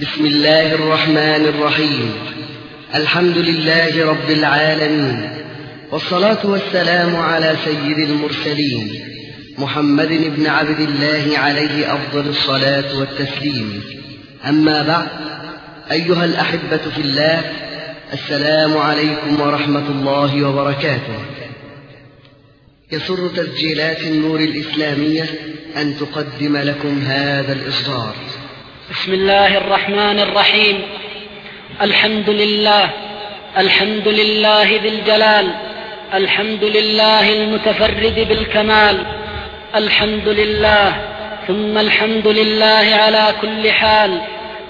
بسم الله الرحمن الرحيم. الحمد لله رب العالمين. والصلاة والسلام على سيد المرسلين محمد بن عبد الله عليه أفضل الصلاة والتسليم. أما بعد أيها الأحبة في الله السلام عليكم ورحمة الله وبركاته. يسر تسجيلات النور الإسلامية أن تقدم لكم هذا الإصدار. بسم الله الرحمن الرحيم. الحمد لله الحمد لله ذي الجلال الحمد لله المتفرد بالكمال الحمد لله ثم الحمد لله على كل حال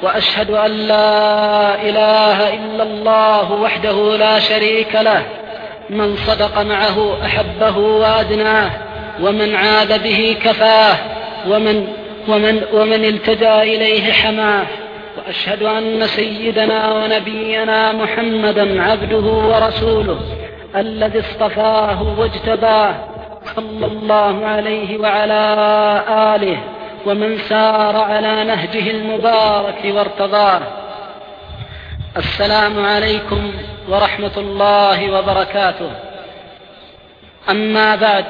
وأشهد أن لا إله إلا الله وحده لا شريك له من صدق معه أحبه وأدناه ومن عاد به كفاه ومن ومن, ومن التجأ إليه حماه وأشهد أن سيدنا ونبينا محمدا عبده ورسوله الذي اصطفاه واجتباه صلى الله عليه وعلى آله ومن سار على نهجه المبارك وارتضاه. السلام عليكم ورحمة الله وبركاته. أما بعد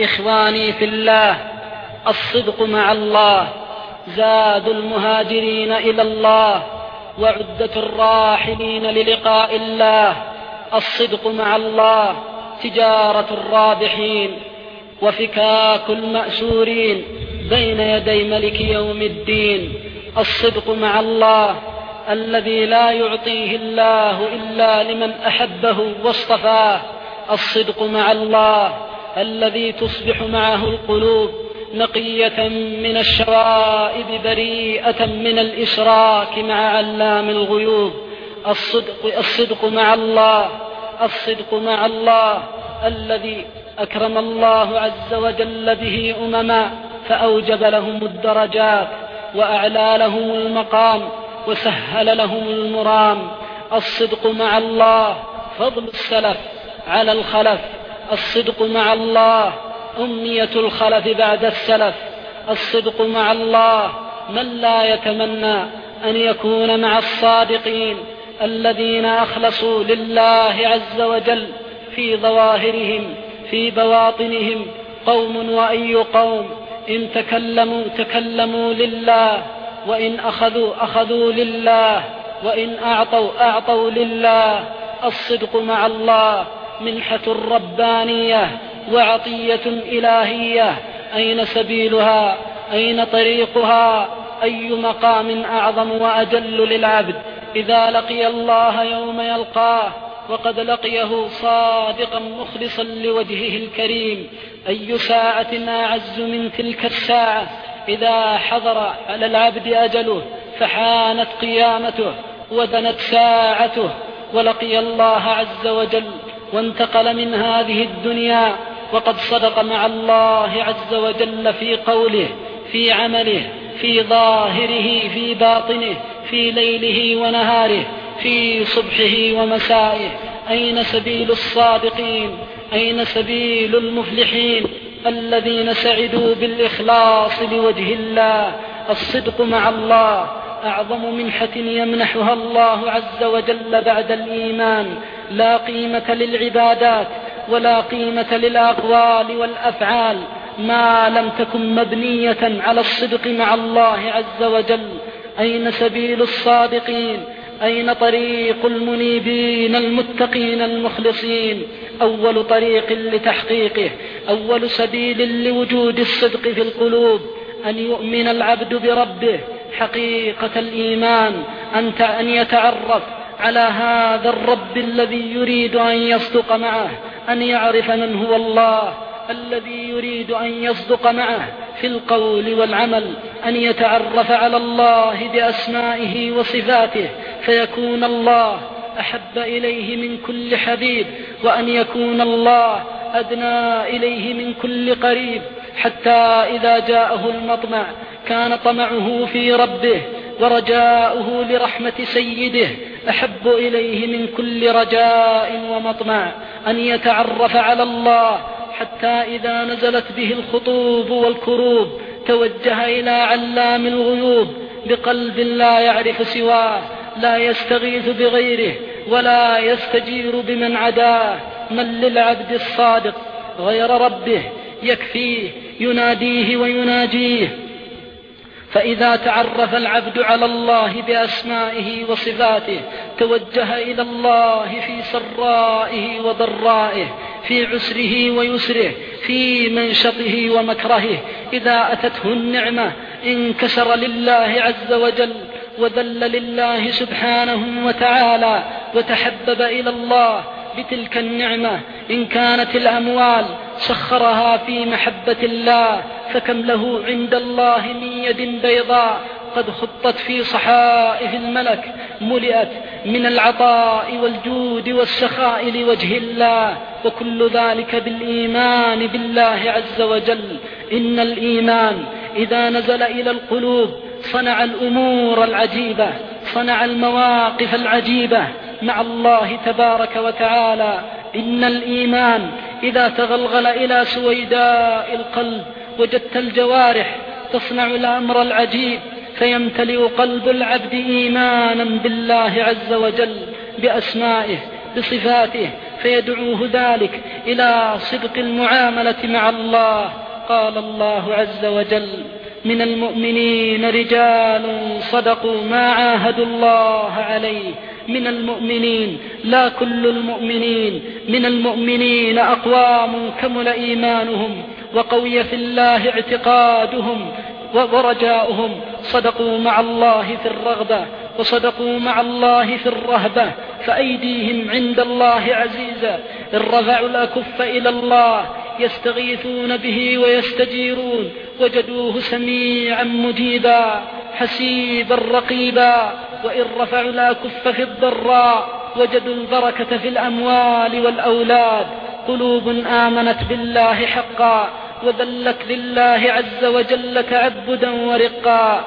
إخواني في الله الصدق مع الله زاد المهاجرين إلى الله وعدة الراحلين للقاء الله. الصدق مع الله تجارة الرابحين وفكاك المأسورين بين يدي ملك يوم الدين. الصدق مع الله الذي لا يعطيه الله إلا لمن أحبه واصطفاه. الصدق مع الله الذي تصبح معه القلوب نقية من الشوائب بريئة من الإشراك مع علام الغيوب. الصدق, الصدق مع الله الصدق مع الله الذي أكرم الله عز وجل به أمما فأوجب لهم الدرجات وأعلى لهم المقام وسهل لهم المرام. الصدق مع الله فضل السلف على الخلف. الصدق مع الله أمنية الخلف بعد السلف. الصدق مع الله من لا يتمنى أن يكون مع الصادقين الذين أخلصوا لله عز وجل في ظواهرهم في بواطنهم. قوم وأي قوم إن تكلموا تكلموا لله وإن أخذوا أخذوا لله وإن أعطوا أعطوا لله. الصدق مع الله منحة ربانية. وعطية إلهية. أين سبيلها؟ أين طريقها؟ أي مقام أعظم وأجل للعبد؟ إذا لقي الله يوم يلقاه وقد لقيه صادقا مخلصا لوجهه الكريم. أي ساعة أعز من تلك الساعة؟ إذا حضر على العبد أجله فحانت قيامته ودنت ساعته ولقي الله عز وجل وانتقل من هذه الدنيا. وقد صدق مع الله عز وجل في قوله في عمله في ظاهره في باطنه في ليله ونهاره في صبحه ومسائه. أين سبيل الصادقين؟ أين سبيل المفلحين؟ الذين سعدوا بالإخلاص لوجه الله. الصدق مع الله. أعظم منحة يمنحها الله عز وجل بعد الإيمان. لا قيمة للعبادات. ولا قيمة للأقوال والأفعال ما لم تكن مبنية على الصدق مع الله عز وجل. أين سبيل الصادقين؟ أين طريق المنيبين المتقين المخلصين؟ أول طريق لتحقيقه أول سبيل لوجود الصدق في القلوب. أن يؤمن العبد بربه حقيقة الإيمان أن يتعرف على هذا الرب الذي يريد أن يصدق معه. أن يعرف من هو الله الذي يريد أن يصدق معه في القول والعمل أن يتعرف على الله بأسمائه وصفاته فيكون الله أحب إليه من كل حبيب وأن يكون الله أدنى إليه من كل قريب حتى إذا جاءه المطمع كان طمعه في ربه ورجاؤه لرحمة سيده أحب إليه من كل رجاء ومطمع أن يتعرف على الله حتى إذا نزلت به الخطوب والكروب توجه إلى علام الغيوب بقلب لا يعرف سواه لا يستغيث بغيره ولا يستجير بمن عداه من للعبد الصادق غير ربه يكفيه يناديه ويناجيه. فإذا تعرف العبد على الله بأسمائه وصفاته توجه إلى الله في سرائه وضرائه في عسره ويسره في منشطه ومكرهه إذا أتته النعمة انكسر لله عز وجل وذل لله سبحانه وتعالى وتحبب إلى الله بتلك النعمة. إن كانت الأموال سخرها في محبة الله فكم له عند الله من يد بيضاء قد خطت في صحائف الملك ملئت من العطاء والجود والسخاء لوجه الله وكل ذلك بالإيمان بالله عز وجل. إن الإيمان إذا نزل إلى القلوب صنع الأمور العجيبة صنع المواقف العجيبة مع الله تبارك وتعالى. إن الإيمان إذا تغلغل إلى سويداء القلب وجدت الجوارح تصنع الأمر العجيب فيمتلئ قلب العبد إيمانا بالله عز وجل بأسمائه بصفاته فيدعوه ذلك إلى صدق المعاملة مع الله قال الله عز وجل من المؤمنين رجال صدقوا ما عاهدوا الله عليه من المؤمنين لا كل المؤمنين من المؤمنين أقوام كمل إيمانهم وقوي في الله اعتقادهم ورجاؤهم. صدقوا مع الله في الرغبة وصدقوا مع الله في الرهبة فأيديهم عند الله عزيزة إن رفعوا الأكف إلى الله يستغيثون به ويستجيرون. وجدوه سميعا مجيبا حسيبا رقيبا. وإن الأكف في الضراء وجدوا البركة في الأموال والأولاد. قلوب آمنت بالله حقا وذلت لله عز وجل تعبدا ورقا.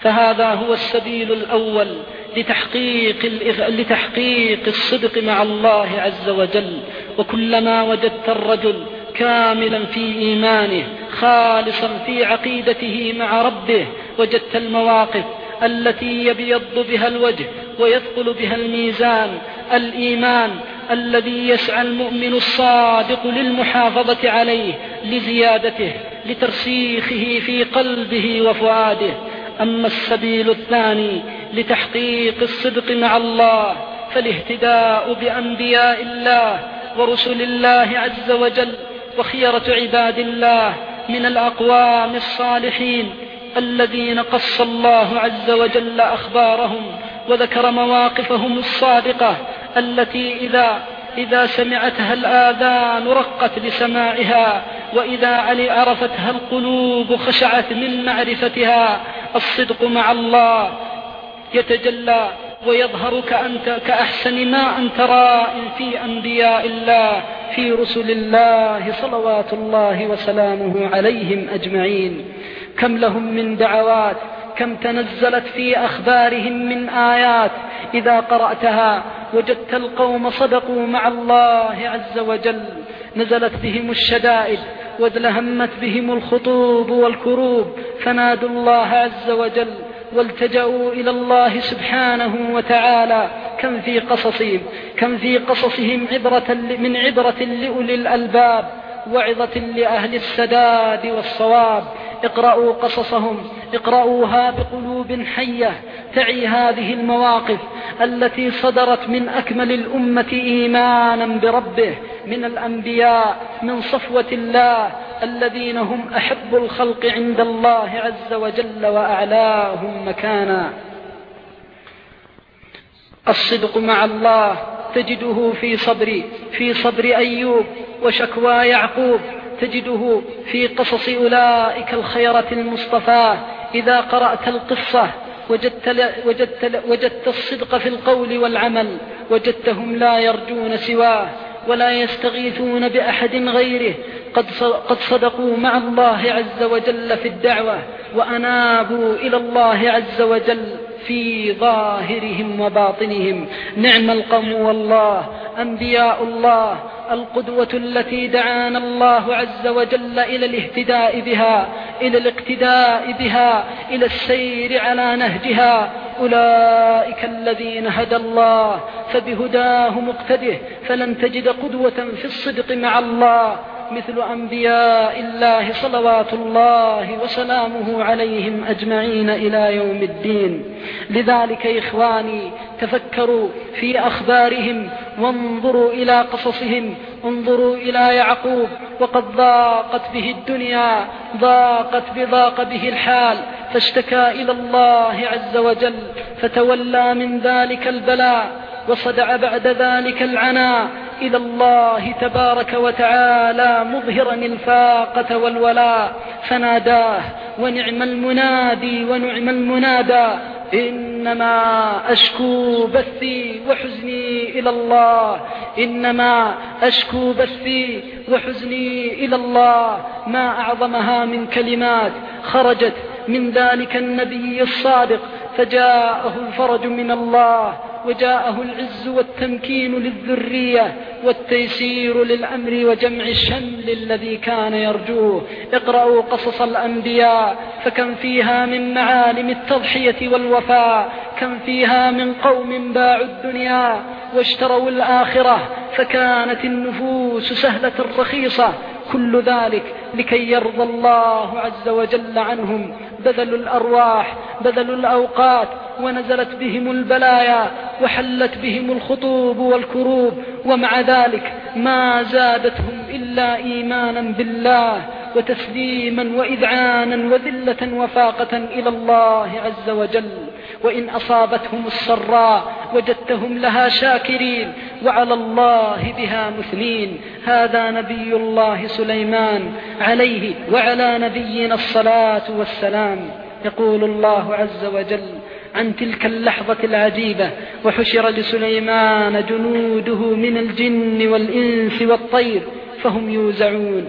فهذا هو السبيل الأول لتحقيق, لتحقيق الصدق مع الله عز وجل. وكلما وجدت الرجل كاملا في إيمانه خالصا في عقيدته مع ربه وجدت المواقف التي يبيض بها الوجه ويثقل بها الميزان الإيمان الذي يسعى المؤمن الصادق للمحافظة عليه لزيادته لترسيخه في قلبه وفؤاده. أما السبيل الثاني لتحقيق الصدق مع الله فالاهتداء بأنبياء الله ورسل الله عز وجل وخيرة عباد الله من الأقوام الصالحين. الذين قص الله عز وجل أخبارهم وذكر مواقفهم الصادقة التي إذا إذا سمعتها الآذان رقت لسماعها وإذا علي عرفتها القلوب خشعت من معرفتها الصدق مع الله يتجلى ويظهر كأنت كأحسن ما أنت راء في أنبياء الله في رسل الله صلوات الله وسلامه عليهم أجمعين كم لهم من دعوات كم تنزلت في أخبارهم من آيات. إذا قرأتها وجدت القوم صدقوا مع الله عز وجل. نزلت بهم الشدائد وازلهمت بهم الخطوب والكروب. فنادوا الله عز وجل والتجأوا إلى الله سبحانه وتعالى. كم في قصصهم كم في قصصهم عبرة من عبرة لأولي الألباب. وعظة لأهل السداد والصواب. اقرأوا قصصهم اقرأوها بقلوب حية. تعي هذه المواقف التي صدرت من أكمل الأمة إيمانا بربه من الأنبياء من صفوة الله الذين هم أحب الخلق عند الله عز وجل وأعلاهم مكانا. الصدق مع الله تجده في صبر في صبر أيوب وشكوى يعقوب تجده في قصص أولئك الخيرة المصطفى. إذا قرأت القصة وجدت, وجدت, وجدت الصدق في القول والعمل وجدتهم لا يرجون سواه ولا يستغيثون بأحد غيره. قد قد صدقوا مع الله عز وجل في الدعوة وأنابوا إلى الله عز وجل. في ظاهرهم وباطنهم. نعم القوم والله أنبياء الله القدوة التي دعانا الله عز وجل إلى الاهتداء بها إلى الاقتداء بها إلى السير على نهجها. أولئك الذين هدى الله فبهداه مقتده فلن تجد قدوة في الصدق مع الله. مثل أنبياء الله صلوات الله وسلامه عليهم أجمعين إلى يوم الدين. لذلك إخواني تفكروا في أخبارهم وانظروا إلى قصصهم. انظروا إلى يعقوب وقد ضاقت به الدنيا ضاقت بضاق به الحال. فاشتكى إلى الله عز وجل فتولى من ذلك البلاء. وصدع بعد ذلك العناء إلى الله تبارك وتعالى مظهرا الفاقة والولاء. فناداه ونعم المنادي ونعم المنادى. إنما أشكو بثي وحزني إلى الله. إنما أشكو بثي وحزني إلى الله. ما أعظمها من كلمات خرجت من ذلك النبي الصادق فجاءه الفرج من الله وجاءه العز والتمكين للذرية والتيسير للأمر وجمع الشمل الذي كان يرجوه. اقرأوا قصص الأنبياء فكم فيها من معالم التضحية والوفاء كم فيها من قوم باعوا الدنيا واشتروا الآخرة فكانت النفوس سهلة رخيصة. كل ذلك لكي يرضى الله عز وجل عنهم. بذلوا الأرواح بذلوا الأوقات ونزلت بهم البلايا وحلت بهم الخطوب والكروب ومع ذلك ما زادتهم إلا إيمانا بالله. وتسليما وإذعانا وذلة وفاقة إلى الله عز وجل. وإن أصابتهم السراء وجدتهم لها شاكرين وعلى الله بها مثنين. هذا نبي الله سليمان عليه وعلى نبينا الصلاة والسلام. يقول الله عز وجل عن تلك اللحظة العجيبة وحشر لسليمان جنوده من الجن والإنس والطير فهم يوزعون.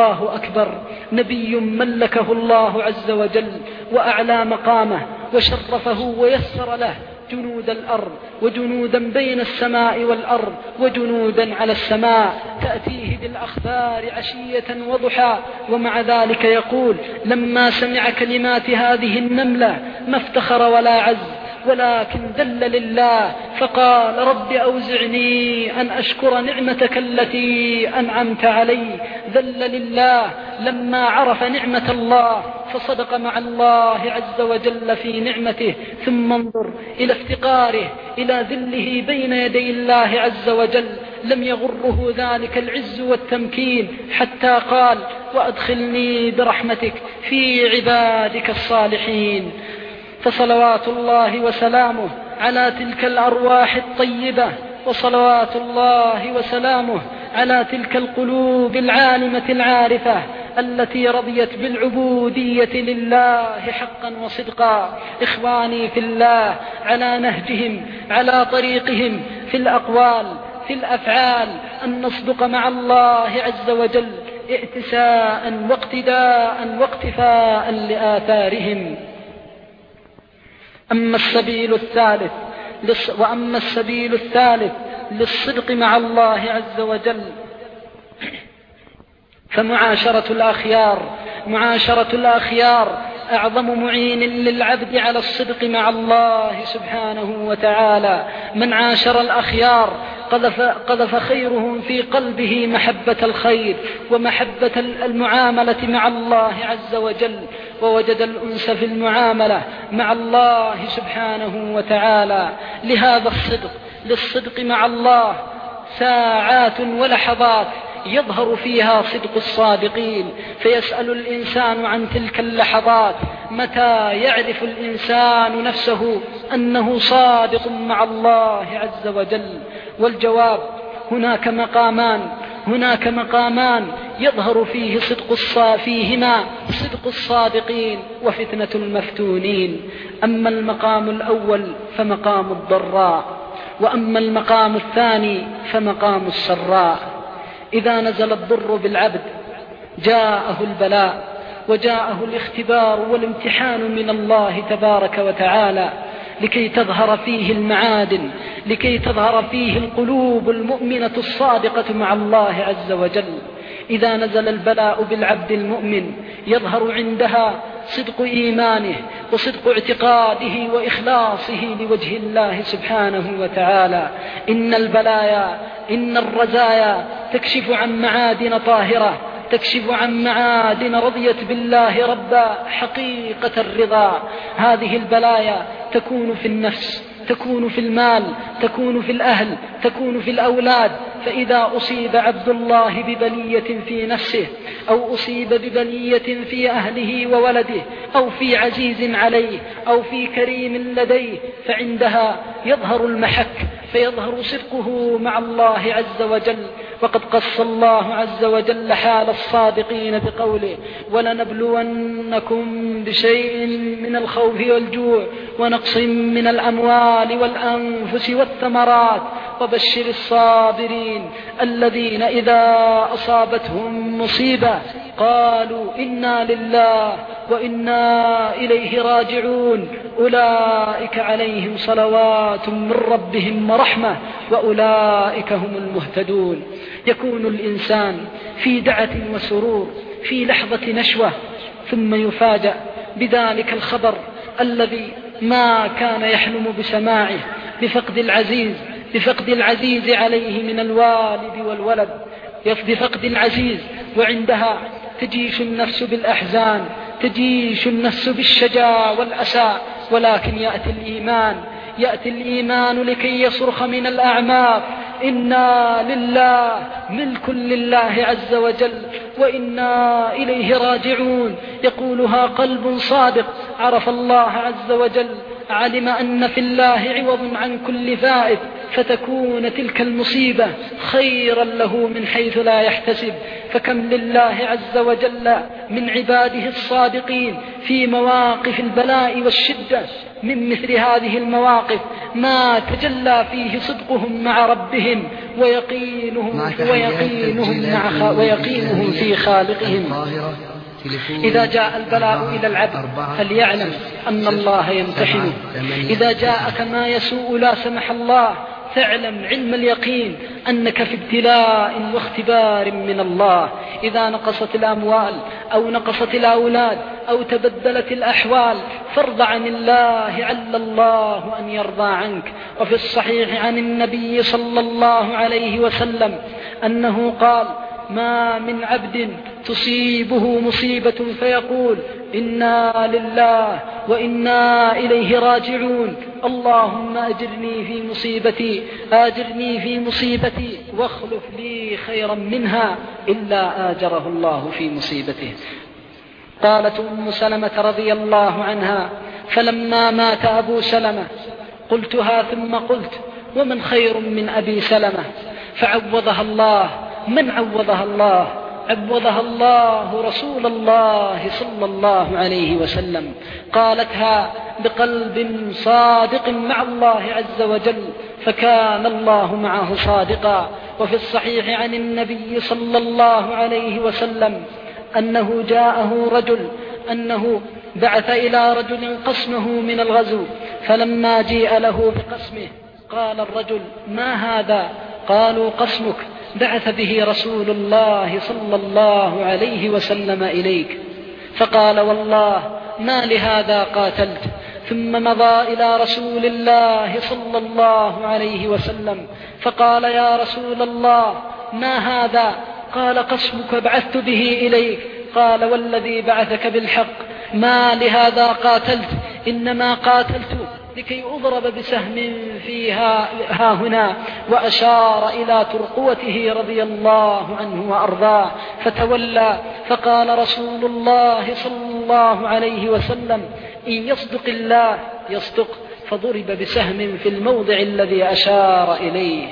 أكبر نبي ملكه الله عز وجل وأعلى مقامه وشرفه ويسر له جنود الأرض وجنودا بين السماء والأرض وجنودا على السماء تأتيه بالأخبار عشية وضحى ومع ذلك يقول لما سمع كلمات هذه النملة ما افتخر ولا عز ولكن ذل لله فقال رب أوزعني أن أشكر نعمتك التي أنعمت علي. ذل لله لما عرف نعمة الله فصدق مع الله عز وجل في نعمته ثم انظر إلى افتقاره إلى ذله بين يدي الله عز وجل. لم يغره ذلك العز والتمكين حتى قال وأدخلني برحمتك في عبادك الصالحين. فصلوات الله وسلامه على تلك الأرواح الطيبة وصلوات الله وسلامه على تلك القلوب العالمة العارفة التي رضيت بالعبودية لله حقا وصدقا. إخواني في الله على نهجهم على طريقهم في الأقوال في الأفعال أن نصدق مع الله عز وجل ائتساء واقتداء واقتفاء لآثارهم. أما السبيل الثالث وأما السبيل الثالث للصدق مع الله عز وجل. فمعاشرة الأخيار معاشرة الأخيار أعظم معين للعبد على الصدق مع الله سبحانه وتعالى. من عاشر الأخيار قذف, قذف خيرهم في قلبه محبة الخير ومحبة المعاملة مع الله عز وجل ووجد الأنس في المعاملة مع الله سبحانه وتعالى. لهذا الصدق للصدق مع الله ساعات ولحظات يظهر فيها صدق الصادقين فيسأل الإنسان عن تلك اللحظات متى يعرف الإنسان نفسه أنه صادق مع الله عز وجل. والجواب هناك مقامان هناك مقامان يظهر فيه صدق فيهما صدق الصادقين وفتنة المفتونين. أما المقام الأول فمقام الضراء وأما المقام الثاني فمقام السراء. إذا نزل الضر بالعبد جاءه البلاء وجاءه الاختبار والامتحان من الله تبارك وتعالى لكي تظهر فيه المعادن لكي تظهر فيه القلوب المؤمنة الصادقة مع الله عز وجل. إذا نزل البلاء بالعبد المؤمن يظهر عندها صدق إيمانه وصدق اعتقاده وإخلاصه لوجه الله سبحانه وتعالى. إن البلايا إن الرزايا تكشف عن معادن طاهرة تكشف عن معادن رضيت بالله ربا حقيقة الرضا. هذه البلايا تكون في النفس. تكون في المال تكون في الأهل تكون في الأولاد. فإذا أصيب عبد الله ببلية في نفسه أو أصيب ببلية في أهله وولده أو في عزيز عليه أو في كريم لديه فعندها يظهر المحك فيظهر صدقه مع الله عز وجل. وقد قص الله عز وجل حال الصادقين بقوله ولنبلونكم بشيء من الخوف والجوع ونقص من الأموال والأنفس والثمرات. وبشر الصابرين الذين إذا أصابتهم مصيبة قالوا إنا لله وإنا إليه راجعون. أولئك عليهم صلوات من ربهم ورحمة وأولئك هم المهتدون. يكون الإنسان في دعة وسرور في لحظة نشوة ثم يفاجأ بذلك الخبر الذي ما كان يحلم بسماعه بفقد العزيز بفقد العزيز عليه من الوالد والولد. بفقد العزيز وعندها تجيش النفس بالأحزان تجيش النفس بالشجا والأسى ولكن يأتي الإيمان يأتي الإيمان لكي يصرخ من الأعماق. إنا لله ملك لله عز وجل وإنا إليه راجعون. يقولها قلب صادق عرف الله عز وجل. علم أن في الله عوض عن كل فائد فتكون تلك المصيبة خيرا له من حيث لا يحتسب. فكم لله عز وجل من عباده الصادقين في مواقف البلاء والشدة من مثل هذه المواقف. ما تجلى فيه صدقهم مع ربهم ويقينهم ويقينهم مع ويقينهم في خالقهم. إذا جاء البلاء إلى العبد فليعلم أن الله يمتحنه إذا جاءك ما يسوء لا سمح الله فاعلم علم اليقين أنك في ابتلاء واختبار من الله. إذا نقصت الأموال أو نقصت الأولاد أو تبدلت الأحوال فارض عن الله عل الله أن يرضى عنك. وفي الصحيح عن النبي صلى الله عليه وسلم أنه قال ما من عبد تصيبه مصيبة فيقول إنا لله وإنا إليه راجعون. اللهم أجرني في مصيبتي آجرني في مصيبتي واخلف لي خيرا منها إلا آجره الله في مصيبته. قالت أم سلمة رضي الله عنها فلما مات أبو سلمة قلتها ثم قلت ومن خير من أبي سلمة؟ فعوضها الله من عوضها الله؟ عوضها الله رسول الله صلى الله عليه وسلم. قالتها بقلب صادق مع الله عز وجل فكان الله معه صادقا. وفي الصحيح عن النبي صلى الله عليه وسلم أنه جاءه رجل أنه بعث إلى رجل قسمه من الغزو فلما جيء له بقسمه قال الرجل ما هذا؟ قالوا قسمك. بعث به رسول الله صلى الله عليه وسلم إليك فقال والله ما لهذا قاتلت؟ ثم مضى إلى رسول الله صلى الله عليه وسلم فقال يا رسول الله ما هذا؟ قال قسمك بعثت به إليك قال والذي بعثك بالحق ما لهذا قاتلت؟ إنما قاتلت لكي أضرب بسهم فيها ها هنا وأشار إلى ترقوته رضي الله عنه وأرضاه فتولى فقال رسول الله صلى الله عليه وسلم إن يصدق الله يصدق فضرب بسهم في الموضع الذي أشار إليه.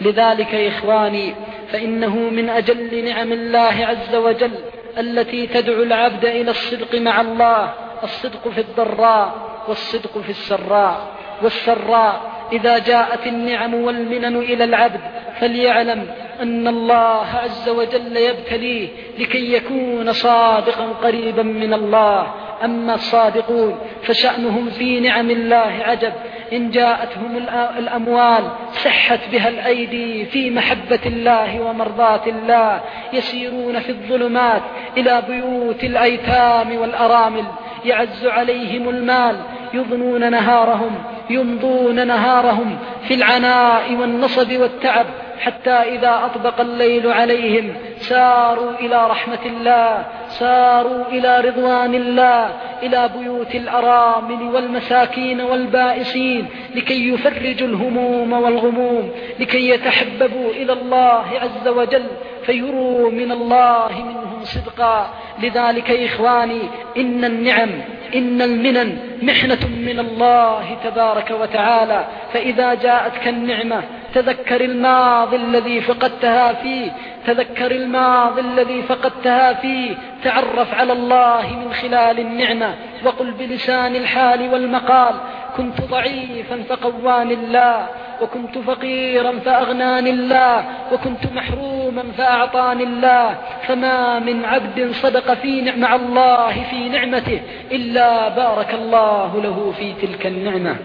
لذلك إخواني فإنه من أجل نعم الله عز وجل التي تدعو العبد إلى الصدق مع الله الصدق في الضراء والصدق في السراء والسراء. إذا جاءت النعم والمنن إلى العبد فليعلم أن الله عز وجل يبتليه لكي يكون صادقا قريبا من الله. أما الصادقون فشأنهم في نعم الله عجب. إن جاءتهم الأموال سحت بها الأيدي في محبة الله ومرضاة الله. يسيرون في الظلمات إلى بيوت الأيتام والأرامل. يعز عليهم المال. يضنون نهارهم يمضون نهارهم في العناء والنصب والتعب حتى إذا أطبق الليل عليهم ساروا إلى رحمة الله ساروا إلى رضوان الله إلى بيوت الأرامل والمساكين والبائسين لكي يفرجوا الهموم والغموم لكي يتحببوا إلى الله عز وجل فيروا من الله منهم صدقا. لذلك إخواني إن النعم إن المنن محنة من الله تبارك وتعالى فإذا جاءتك النعمة تذكر الماضي الذي فقدتها فيه تذكر الماضي الذي فقدتها فيه تعرف على الله من خلال النعمة. وقل بلسان الحال والمقال كنت ضعيفا فقواني الله وكنت فقيرا فأغناني الله وكنت محروما فأعطاني الله. فما من عبد صدق في مع الله في نعمته إلا بارك الله له في تلك النعمة.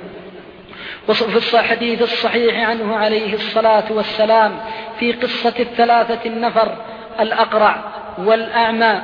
وفي الحديث الصحيح عنه عليه الصلاة والسلام في قصة الثلاثة النفر الأقرع والأعمى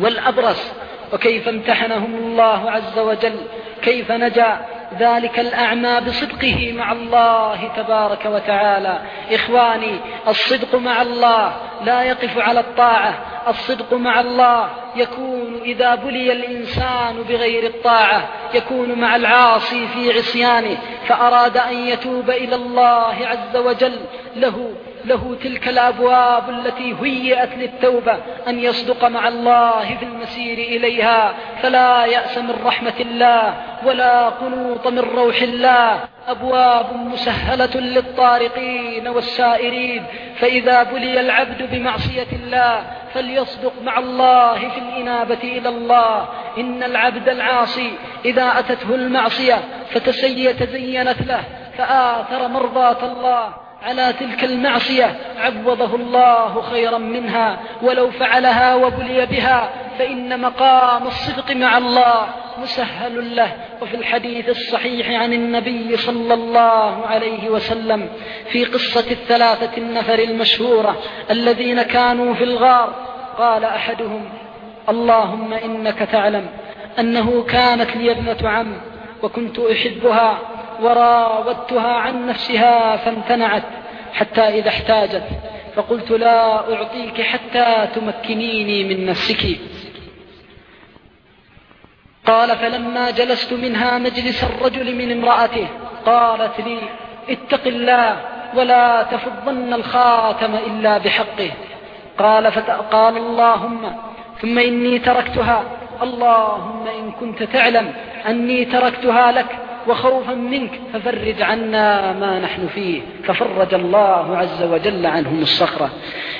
والأبرص وكيف امتحنهم الله عز وجل كيف نجا ذلك الأعمى بصدقه مع الله تبارك وتعالى. إخواني الصدق مع الله لا يقف على الطاعة. الصدق مع الله يكون إذا بلي الإنسان بغير الطاعة يكون مع العاصي في عصيانه فأراد أن يتوب إلى الله عز وجل له له تلك الأبواب التي هيئت للتوبة أن يصدق مع الله في المسير إليها فلا يأس من رحمة الله ولا قنوط من روح الله. أبواب مسهلة للطارقين والسائرين. فإذا بلي العبد بمعصية الله فليصدق مع الله في الإنابة إلى الله. إن العبد العاصي إذا أتته المعصية فتزينت له فآثر مرضاة الله. على تلك المعصية عوضه الله خيرا منها ولو فعلها وبلي بها فإن مقام الصدق مع الله مسهل له. وفي الحديث الصحيح عن النبي صلى الله عليه وسلم في قصة الثلاثة النفر المشهورة الذين كانوا في الغار قال أحدهم اللهم إنك تعلم أنه كانت لي ابنة عم وكنت أحبها وراودتها عن نفسها فامتنعت حتى إذا احتاجت. فقلت لا أعطيك حتى تمكنيني من نفسك. قال فلما جلست منها مجلس الرجل من امرأته قالت لي اتق الله ولا تفضن الخاتم إلا بحقه. قال قال اللهم ثم إني تركتها. اللهم إن كنت تعلم أني تركتها لك وخوفا منك ففرج عنا ما نحن فيه. ففرج الله عز وجل عنهم الصخرة.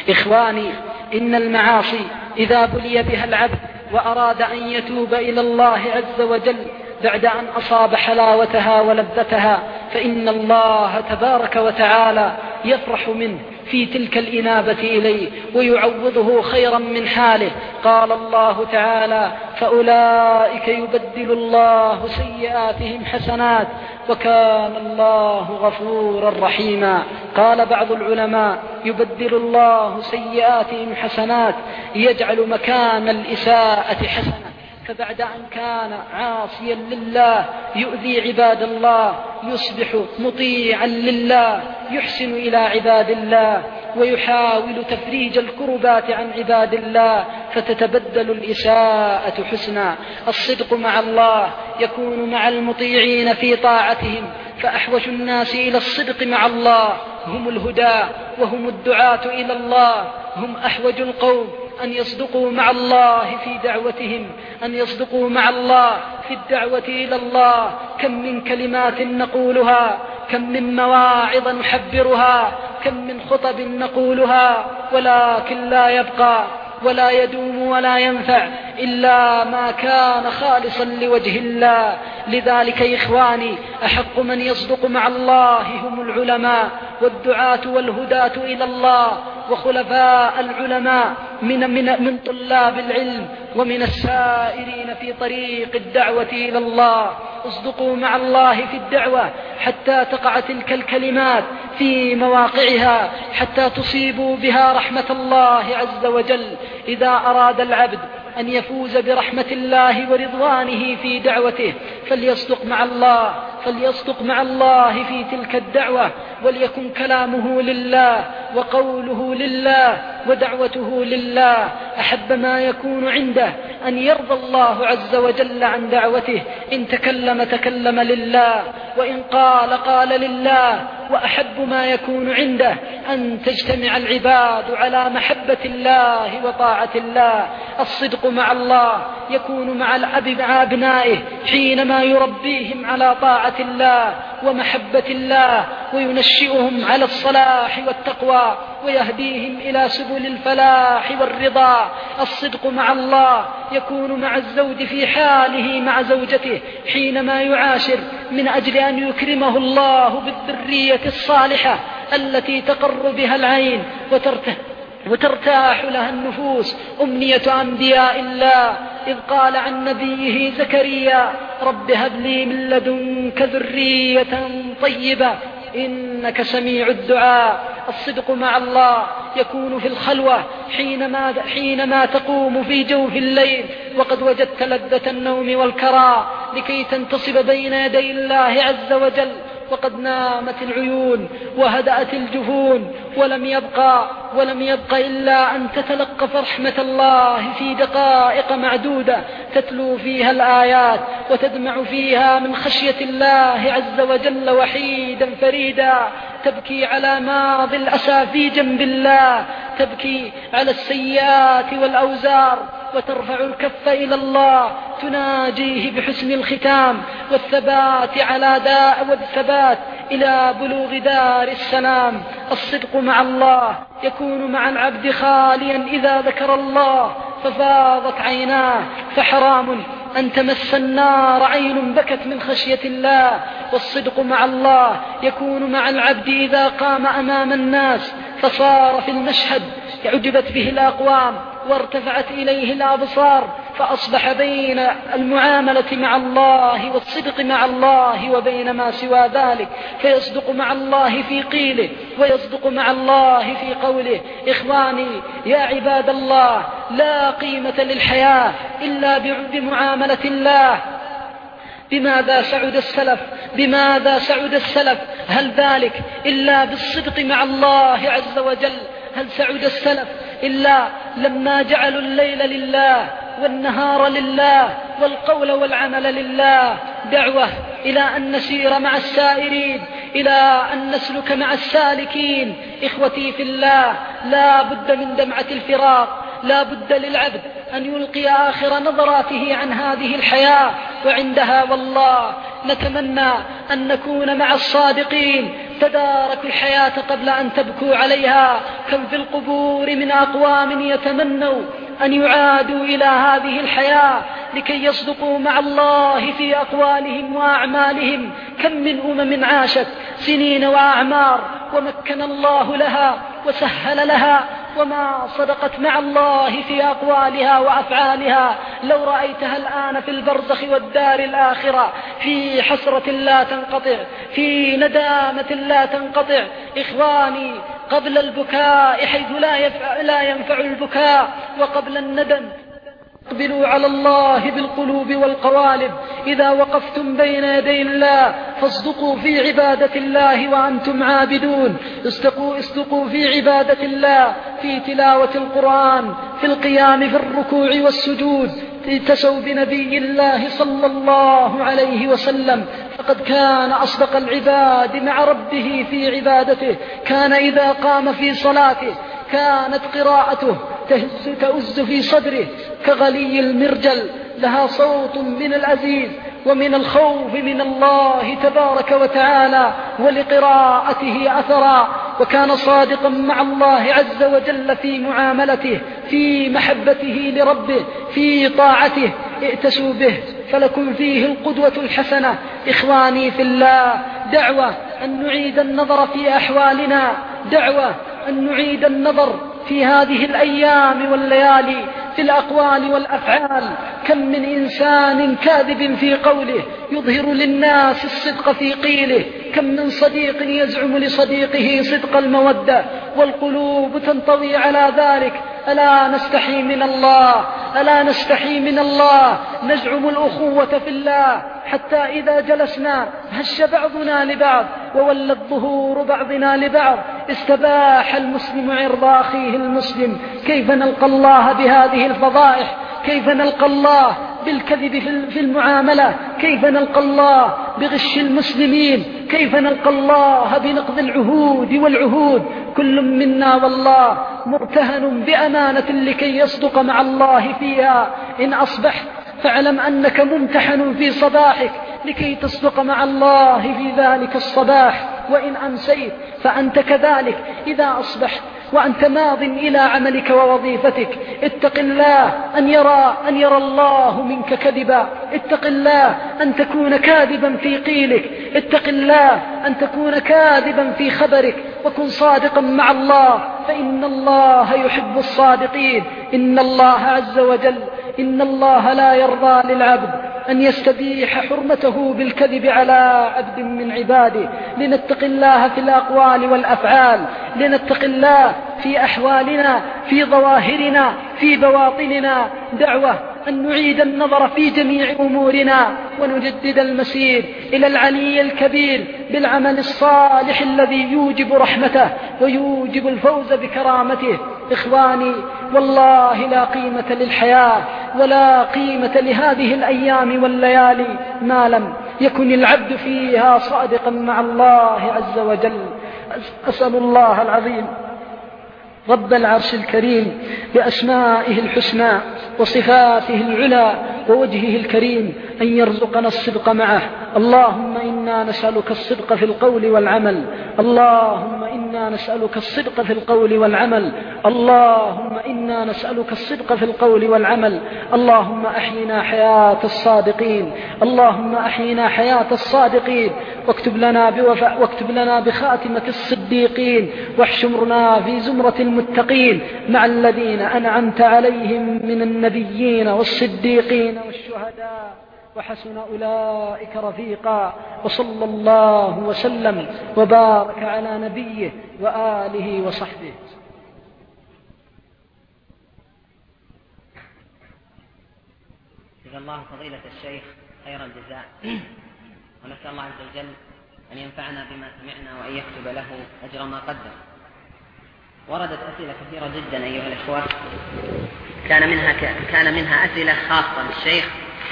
إخواني إن المعاصي إذا بلي بها العبد وأراد أن يتوب إلى الله عز وجل بعد أن أصاب حلاوتها ولذتها فإن الله تبارك وتعالى يفرح منه. في تلك الإنابة إليه ويعوضه خيرا من حاله. قال الله تعالى فأولئك يبدل الله سيئاتهم حسنات وكان الله غفورا رحيما. قال بعض العلماء يبدل الله سيئاتهم حسنات يجعل مكان الإساءة حسنة فبعد أن كان عاصيا لله يؤذي عباد الله يصبح مطيعا لله يحسن إلى عباد الله ويحاول تفريج الكربات عن عباد الله فتتبدل الإساءة حسنا. الصدق مع الله يكون مع المطيعين في طاعتهم فأحوج الناس إلى الصدق مع الله. هم الهدى وهم الدعاة إلى الله. هم أحوج القوم أن يصدقوا مع الله في دعوتهم أن يصدقوا مع الله في الدعوة إلى الله. كم من كلمات نقولها كم من مواعظ نحبرها كم من خطب نقولها ولكن لا يبقى ولا يدوم ولا ينفع إلا ما كان خالصا لوجه الله. لذلك إخواني أحق من يصدق مع الله هم العلماء والدعاة والهداة إلى الله. وخلفاء العلماء من, من, من طلاب العلم ومن السائرين في طريق الدعوة إلى الله. اصدقوا مع الله في الدعوة حتى تقع تلك الكلمات في مواقعها حتى تصيبوا بها رحمة الله عز وجل. إذا أراد العبد أن يفوز برحمة الله ورضوانه في دعوته. فليصدق مع الله فليصدق مع الله في تلك الدعوة وليكن كلامه لله وقوله لله ودعوته لله. أحب ما يكون عنده أن يرضى الله عز وجل عن دعوته. إن تكلم تكلم لله وإن قال قال لله. وأحب ما يكون عنده أن تجتمع العباد على محبة الله وطاعة الله. الصدق مع الله يكون مع مع أبنائه حينما يربيهم على طاعة الله ومحبة الله وينشئهم على الصلاح والتقوى ويهديهم إلى سبل الفلاح والرضا. الصدق مع الله يكون مع الزوج في حاله مع زوجته حينما يعاشر من أجل أن يكرمه الله بالذرية الصالحة التي تقر بها العين وترتهب وترتاح لها النفوس. أمنية أنبياء الله. إذ قال عن نبيه زكريا رب هب لي من لدنك ذرية طيبة. إنك سميع الدعاء. الصدق مع الله يكون في الخلوة حينما, حينما تقوم في جوف الليل. وقد وجدت لذة النوم والكرى لكي تنتصب بين يدي الله عز وجل. وقد نامت العيون وهدأت الجفون ولم يبقى ولم يبق إلا أن تتلقف رحمة الله في دقائق معدودة تتلو فيها الآيات وتدمع فيها من خشية الله عز وجل وحيدا فريدا تبكي على ماضي الأسى في جنب الله تبكي على السيئات والأوزار. وترفع الكف إلى الله تناجيه بحسن الختام والثبات على داء والثبات إلى بلوغ دار السلام. الصدق مع الله يكون مع العبد خاليا إذا ذكر الله ففاضت عيناه. فحرام أن تمس النار عين بكت من خشية الله. والصدق مع الله يكون مع العبد إذا قام أمام الناس فصار في المشهد. عجبت به الأقوام وارتفعت إليه الأبصار فأصبح بين المعاملة مع الله والصدق مع الله وبين ما سوى ذلك فيصدق مع الله في قيله ويصدق مع الله في قوله إخواني يا عباد الله لا قيمة للحياة إلا بمعاملة الله. بماذا سعد السلف؟ بماذا سعد السلف؟ هل ذلك إلا بالصدق مع الله عز وجل؟ هل سعد السلف إلا لما جعلوا الليل لله والنهار لله والقول والعمل لله. دعوة إلى أن نسير مع السائرين إلى أن نسلك مع السالكين. إخوتي في الله لا بد من دمعة الفراق لا بد للعبد أن يلقي آخر نظراته عن هذه الحياة. وعندها والله نتمنى أن نكون مع الصادقين تداركوا الحياة قبل أن تبكوا عليها كم في القبور من أقوام يتمنوا أن يعادوا إلى هذه الحياة لكي يصدقوا مع الله في أقوالهم وأعمالهم. كم من أمم عاشت سنين وأعمار ومكن الله لها وسهل لها وما صدقت مع الله في أقوالها وأفعالها. لو رأيتها الآن في البرزخ والدار الآخرة في حسرة لا تنقطع في ندامة لا تنقطع. إخواني قبل البكاء حيث لا, ينفع البكاء وقبل الندم اقبلوا على الله بالقلوب والقوالب. إذا وقفتم بين يدي الله فاصدقوا في عبادة الله وأنتم عابدون. اصدقوا, اصدقوا في عبادة الله في تلاوة القرآن في القيام في الركوع والسجود. اتسوا بنبي الله صلى الله عليه وسلم. فقد كان أصدق العباد مع ربه في عبادته. كان إذا قام في صلاته كانت قراءته تؤز في صدره كغلي المرجل لها صوت من العزيز ومن الخوف من الله تبارك وتعالى ولقراءته أثرا. وكان صادقا مع الله عز وجل في معاملته في محبته لربه في طاعته. ائتسوا به فلكم فيه القدوة الحسنة. إخواني في الله دعوة أن نعيد النظر في أحوالنا. دعوة أن نعيد النظر في هذه الأيام والليالي في الأقوال والأفعال. كم من إنسان كاذب في قوله يظهر للناس الصدق في قيله. كم من صديق يزعم لصديقه صدق المودة. والقلوب تنطوي على ذلك. ألا نستحي من الله؟ ألا نستحي من الله؟ نزعم الأخوة في الله. حتى إذا جلسنا هش بعضنا لبعض. وولت ظهور بعضنا لبعض. استباح المسلم عرض أخيه المسلم. كيف نلقى الله بهذه الفضائح كيف نلقى الله بالكذب في المعاملة؟ كيف نلقى الله بغش المسلمين؟ كيف نلقى الله بنقض العهود والعهود؟ كل منا والله مرتهن بأمانة لكي يصدق مع الله فيها. إن أصبحت فاعلم أنك ممتحن في صباحك لكي تصدق مع الله في ذلك الصباح. وإن أمسيت فأنت كذلك. إذا أصبحت وأنت ماض إلى عملك ووظيفتك. اتق الله أن يرى أن يرى الله منك كذبا. اتق الله أن تكون كاذبا في قيلك. اتق الله أن تكون كاذبا في خبرك. وكن صادقا مع الله. فإن الله يحب الصادقين. إن الله عز وجل إن الله لا يرضى للعبد. أن يستبيح حرمته بالكذب على عبد من عباده. لنتق الله في الأقوال والأفعال. لنتق الله في أحوالنا في ظواهرنا في بواطننا. دعوة أن نعيد النظر في جميع أمورنا ونجدد المسير إلى العلي الكبير بالعمل الصالح الذي يوجب رحمته ويوجب الفوز بكرامته. إخواني والله لا قيمة للحياة ولا قيمة لهذه الأيام والليالي ما لم يكن العبد فيها صادقا مع الله عز وجل. أسأل الله العظيم رب العرش الكريم بأسمائه الحسنى وصفاته العلى ووجهه الكريم أن يرزقنا الصدق معه. اللهم إنا نسألك الصدق في القول والعمل. اللهم إنا نسألك الصدق في القول والعمل. اللهم إنا نسألك الصدق في القول والعمل. اللهم أحينا حياة الصادقين. اللهم أحينا حياة الصادقين. واكتب لنا بوفاء واكتب لنا بخاتمة الصديقين. واحشمرنا في زمرة المتقين مع الذين أنعمت عليهم من النبيين والصديقين والشهداء وحسن أولئك رفيقا وصلى الله وسلم وبارك على نبيه وآله وصحبه. جزا الله فضيلة الشيخ خير الجزاء. ونسأل الله عز وجل أن ينفعنا بما سمعنا وأن يكتب له أجر ما قدم. وردت أسئلة كثيرة جدا أيها الإخوة. كان منها كان منها أسئلة خاصة بالشيخ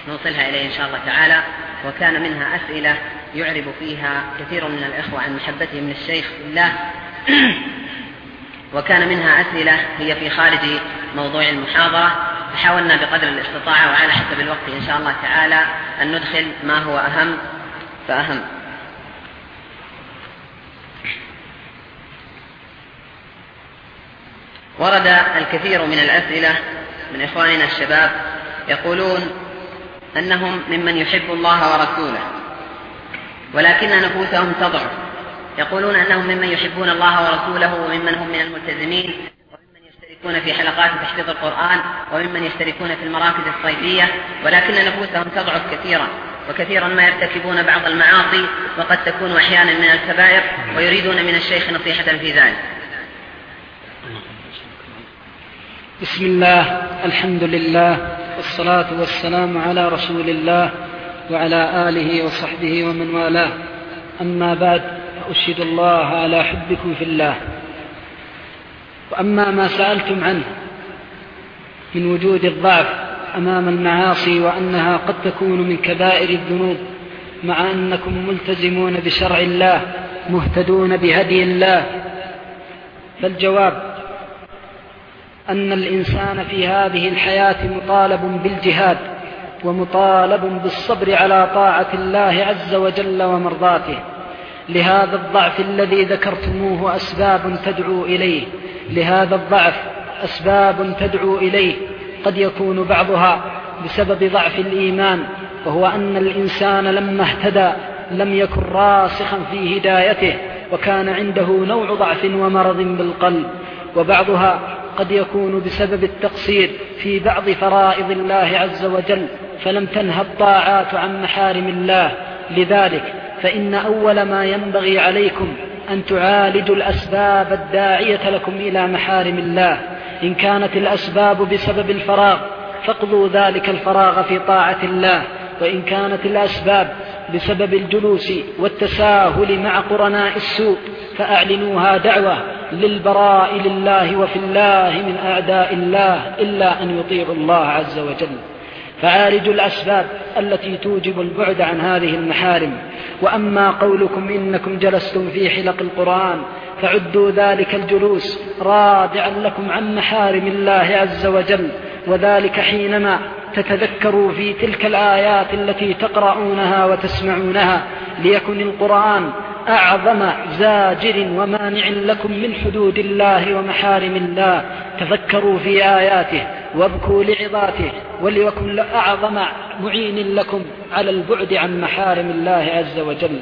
نوصلها إليه إن شاء الله تعالى. وكان منها أسئلة يعرب فيها كثير من الإخوة عن محبتهم للشيخ الله. وكان منها أسئلة هي في خارج موضوع المحاضرة. فحاولنا بقدر الاستطاعة وعلى حسب الوقت إن شاء الله تعالى أن ندخل ما هو أهم. فأهم. ورد الكثير من الأسئلة من إخواننا الشباب يقولون أنهم ممن يحب الله ورسوله ولكن نفوسهم تضعف. يقولون أنهم ممن يحبون الله ورسوله وممن هم من الملتزمين وممن يشتركون في حلقات تحفيظ القرآن وممن يشتركون في المراكز الصيفية ولكن نفوسهم تضعف كثيرا وكثيرا ما يرتكبون بعض المعاصي وقد تكون أحيانا من الكبائر ويريدون من الشيخ نصيحة في ذلك. بسم الله الحمد لله والصلاة والسلام على رسول الله وعلى آله وصحبه ومن والاه. أما بعد فأشهد الله على حبكم في الله. وأما ما سألتم عنه من وجود الضعف أمام المعاصي وأنها قد تكون من كبائر الذنوب مع أنكم ملتزمون بشرع الله مهتدون بهدي الله. فالجواب أن الإنسان في هذه الحياة مطالب بالجهاد ومطالب بالصبر على طاعة الله عز وجل ومرضاته. لهذا الضعف الذي ذكرتموه أسباب تدعو إليه. لهذا الضعف أسباب تدعو إليه. قد يكون بعضها بسبب ضعف الإيمان وهو أن الإنسان لما اهتدى لم يكن راسخا في هدايته وكان عنده نوع ضعف ومرض بالقلب. وبعضها قد يكون بسبب التقصير في بعض فرائض الله عز وجل فلم تنهى الطاعات عن محارم الله. لذلك فإن أول ما ينبغي عليكم أن تعالجوا الأسباب الداعية لكم إلى محارم الله. إن كانت الأسباب بسبب الفراغ فاقضوا ذلك الفراغ في طاعة الله. وإن كانت الأسباب بسبب الجلوس والتساهل مع قرناء السوء فأعلنوها دعوة للبراء لله وفي الله من أعداء الله إلا أن يطيعوا الله عز وجل. فعالجوا الأسباب التي توجب البعد عن هذه المحارم. وأما قولكم إنكم جلستم في حلق القرآن فعدوا ذلك الجلوس رادعا لكم عن محارم الله عز وجل. وذلك حينما تتذكروا في تلك الآيات التي تقرؤونها وتسمعونها ليكن القرآن أعظم زاجر ومانع لكم من حدود الله ومحارم الله. تفكروا في آياته وابكوا لعظاته وليكن أعظم معين لكم على البعد عن محارم الله عز وجل.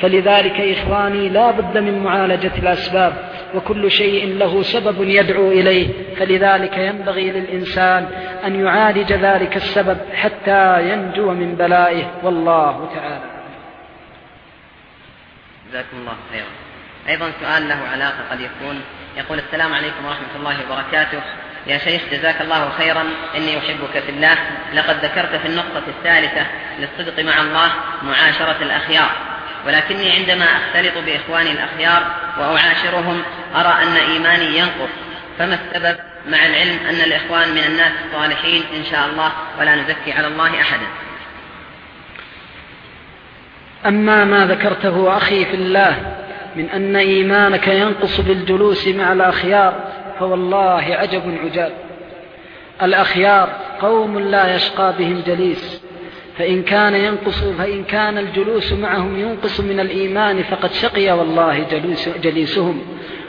فلذلك إخواني لا بد من معالجة الأسباب وكل شيء له سبب يدعو إليه. فلذلك ينبغي للإنسان أن يعالج ذلك السبب حتى ينجو من بلائه. والله تعالى. جزاكم الله خيرا. أيضا سؤال له علاقة قد يكون. يقول السلام عليكم ورحمة الله وبركاته. يا شيخ جزاك الله خيرا. إني أحبك في الله. لقد ذكرت في النقطة الثالثة للصدق مع الله معاشرة الأخيار. ولكني عندما أختلط بإخواني الأخيار وأعاشرهم أرى أن إيماني ينقص. فما السبب؟ مع العلم أن الإخوان من الناس الصالحين إن شاء الله ولا نزكي على الله أحدا. أما ما ذكرته أخي في الله من أن إيمانك ينقص بالجلوس مع الأخيار فوالله عجب عجاب. الأخيار قوم لا يشقى بهم جليس فإن كان ينقص فإن كان الجلوس معهم ينقص من الإيمان فقد شقي والله جلوس جليسهم.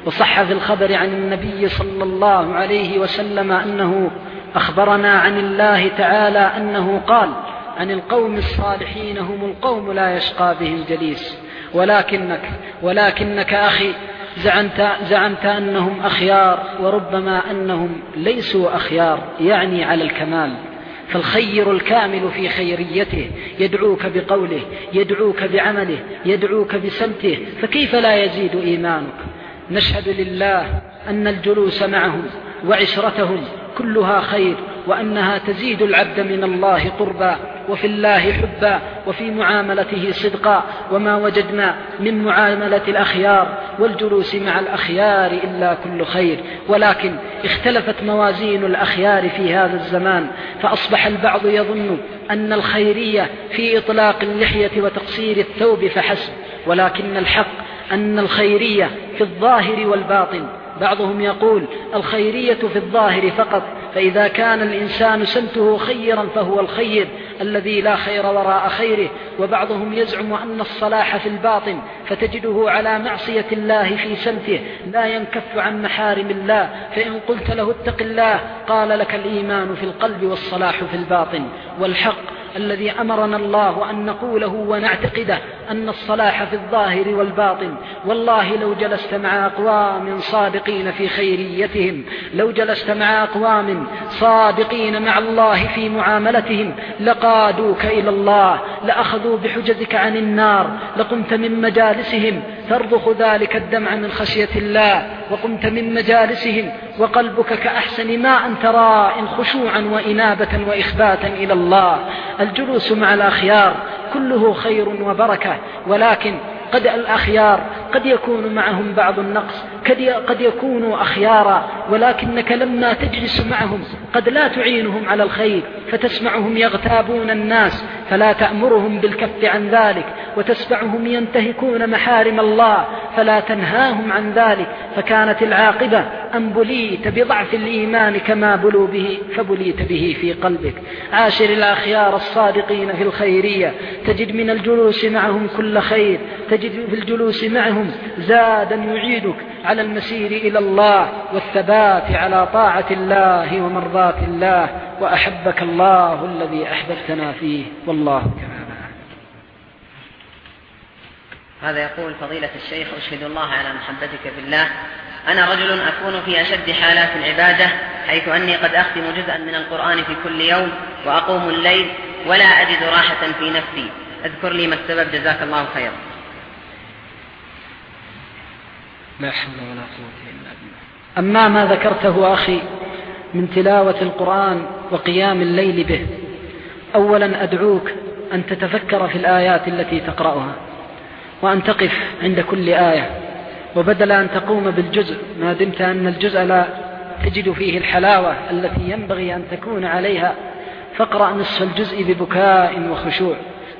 وصح في الخبر عن النبي صلى الله عليه وسلم أنه أخبرنا عن الله تعالى أنه قال عن القوم الصالحين هم القوم لا يشقى بهم جليس. ولكنك ولكنك أخي زعمت, زعمت أنهم أخيار وربما أنهم ليسوا أخيار يعني على الكمال. فالخير الكامل في خيريته يدعوك بقوله يدعوك بعمله يدعوك بسمته فكيف لا يزيد إيمانك؟ نشهد لله أن الجلوس معهم وعشرتهم كلها خير وأنها تزيد العبد من الله قربا وفي الله حبا وفي معاملته صدقا وما وجدنا من معاملة الأخيار والجلوس مع الأخيار إلا كل خير ولكن اختلفت موازين الأخيار في هذا الزمان فأصبح البعض يظن أن الخيرية في إطلاق اللحية وتقصير الثوب فحسب ولكن الحق أن الخيرية في الظاهر والباطن. بعضهم يقول الخيرية في الظاهر فقط فإذا كان الإنسان سمته خيرا فهو الخير. الذي لا خير وراء خيره وبعضهم يزعم أن الصلاح في الباطن فتجده على معصية الله في سمته لا ينكف عن محارم الله فإن قلت له اتق الله قال لك الإيمان في القلب والصلاح في الباطن. والحق الذي أمرنا الله أن نقوله ونعتقده أن الصلاح في الظاهر والباطن. والله لو جلست مع أقوام صادقين في خيريتهم لو جلست مع أقوام صادقين مع الله في معاملتهم لقادوك إلى الله لأخذوا بحجزك عن النار لقمت من مجالسهم ترضخ ذلك الدمع من خشية الله وقمت من مجالسهم وقلبك كأحسن ما أن ترى إن خشوعا وإنابة وإخباتا إلى الله. الجلوس مع الأخيار كله خير وبركة ولكن قد الأخيار قد يكون معهم بعض النقص قد يكونوا أخيارا ولكنك لما تجلس معهم قد لا تعينهم على الخير. فتسمعهم يغتابون الناس فلا تأمرهم بالكف عن ذلك وتسمعهم ينتهكون محارم الله فلا تنهاهم عن ذلك فكانت العاقبة أن بليت بضعف الإيمان كما بلوا به فبليت به في قلبك. عاشر الأخيار الصادقين في الخيرية تجد من الجلوس معهم كل خير تجد في الجلوس معهم زادا يعيدك على المسير إلى الله والثبات على طاعة الله ومرضاة الله. وأحبك الله الذي أحببتنا فيه والله تعالى هذا يقول فضيلة الشيخ أشهد الله على محبتك في الله. أنا رجل أكون في أشد حالات العبادة حيث أني قد أختم جزءا من القرآن في كل يوم وأقوم الليل ولا أجد راحة في نفسي. أذكر لي ما السبب. جزاك الله خيرا. لا حول ولا قوة إلا بالله. أما ما ذكرته أخي من تلاوة القرآن وقيام الليل به. أولا أدعوك أن تتفكر في الآيات التي تقرأها وأن تقف عند كل آية. وبدل أن تقوم بالجزء ما دمت أن الجزء لا تجد فيه الحلاوة التي ينبغي أن تكون عليها فاقرأ نصف الجزء ببكاء وخشوع.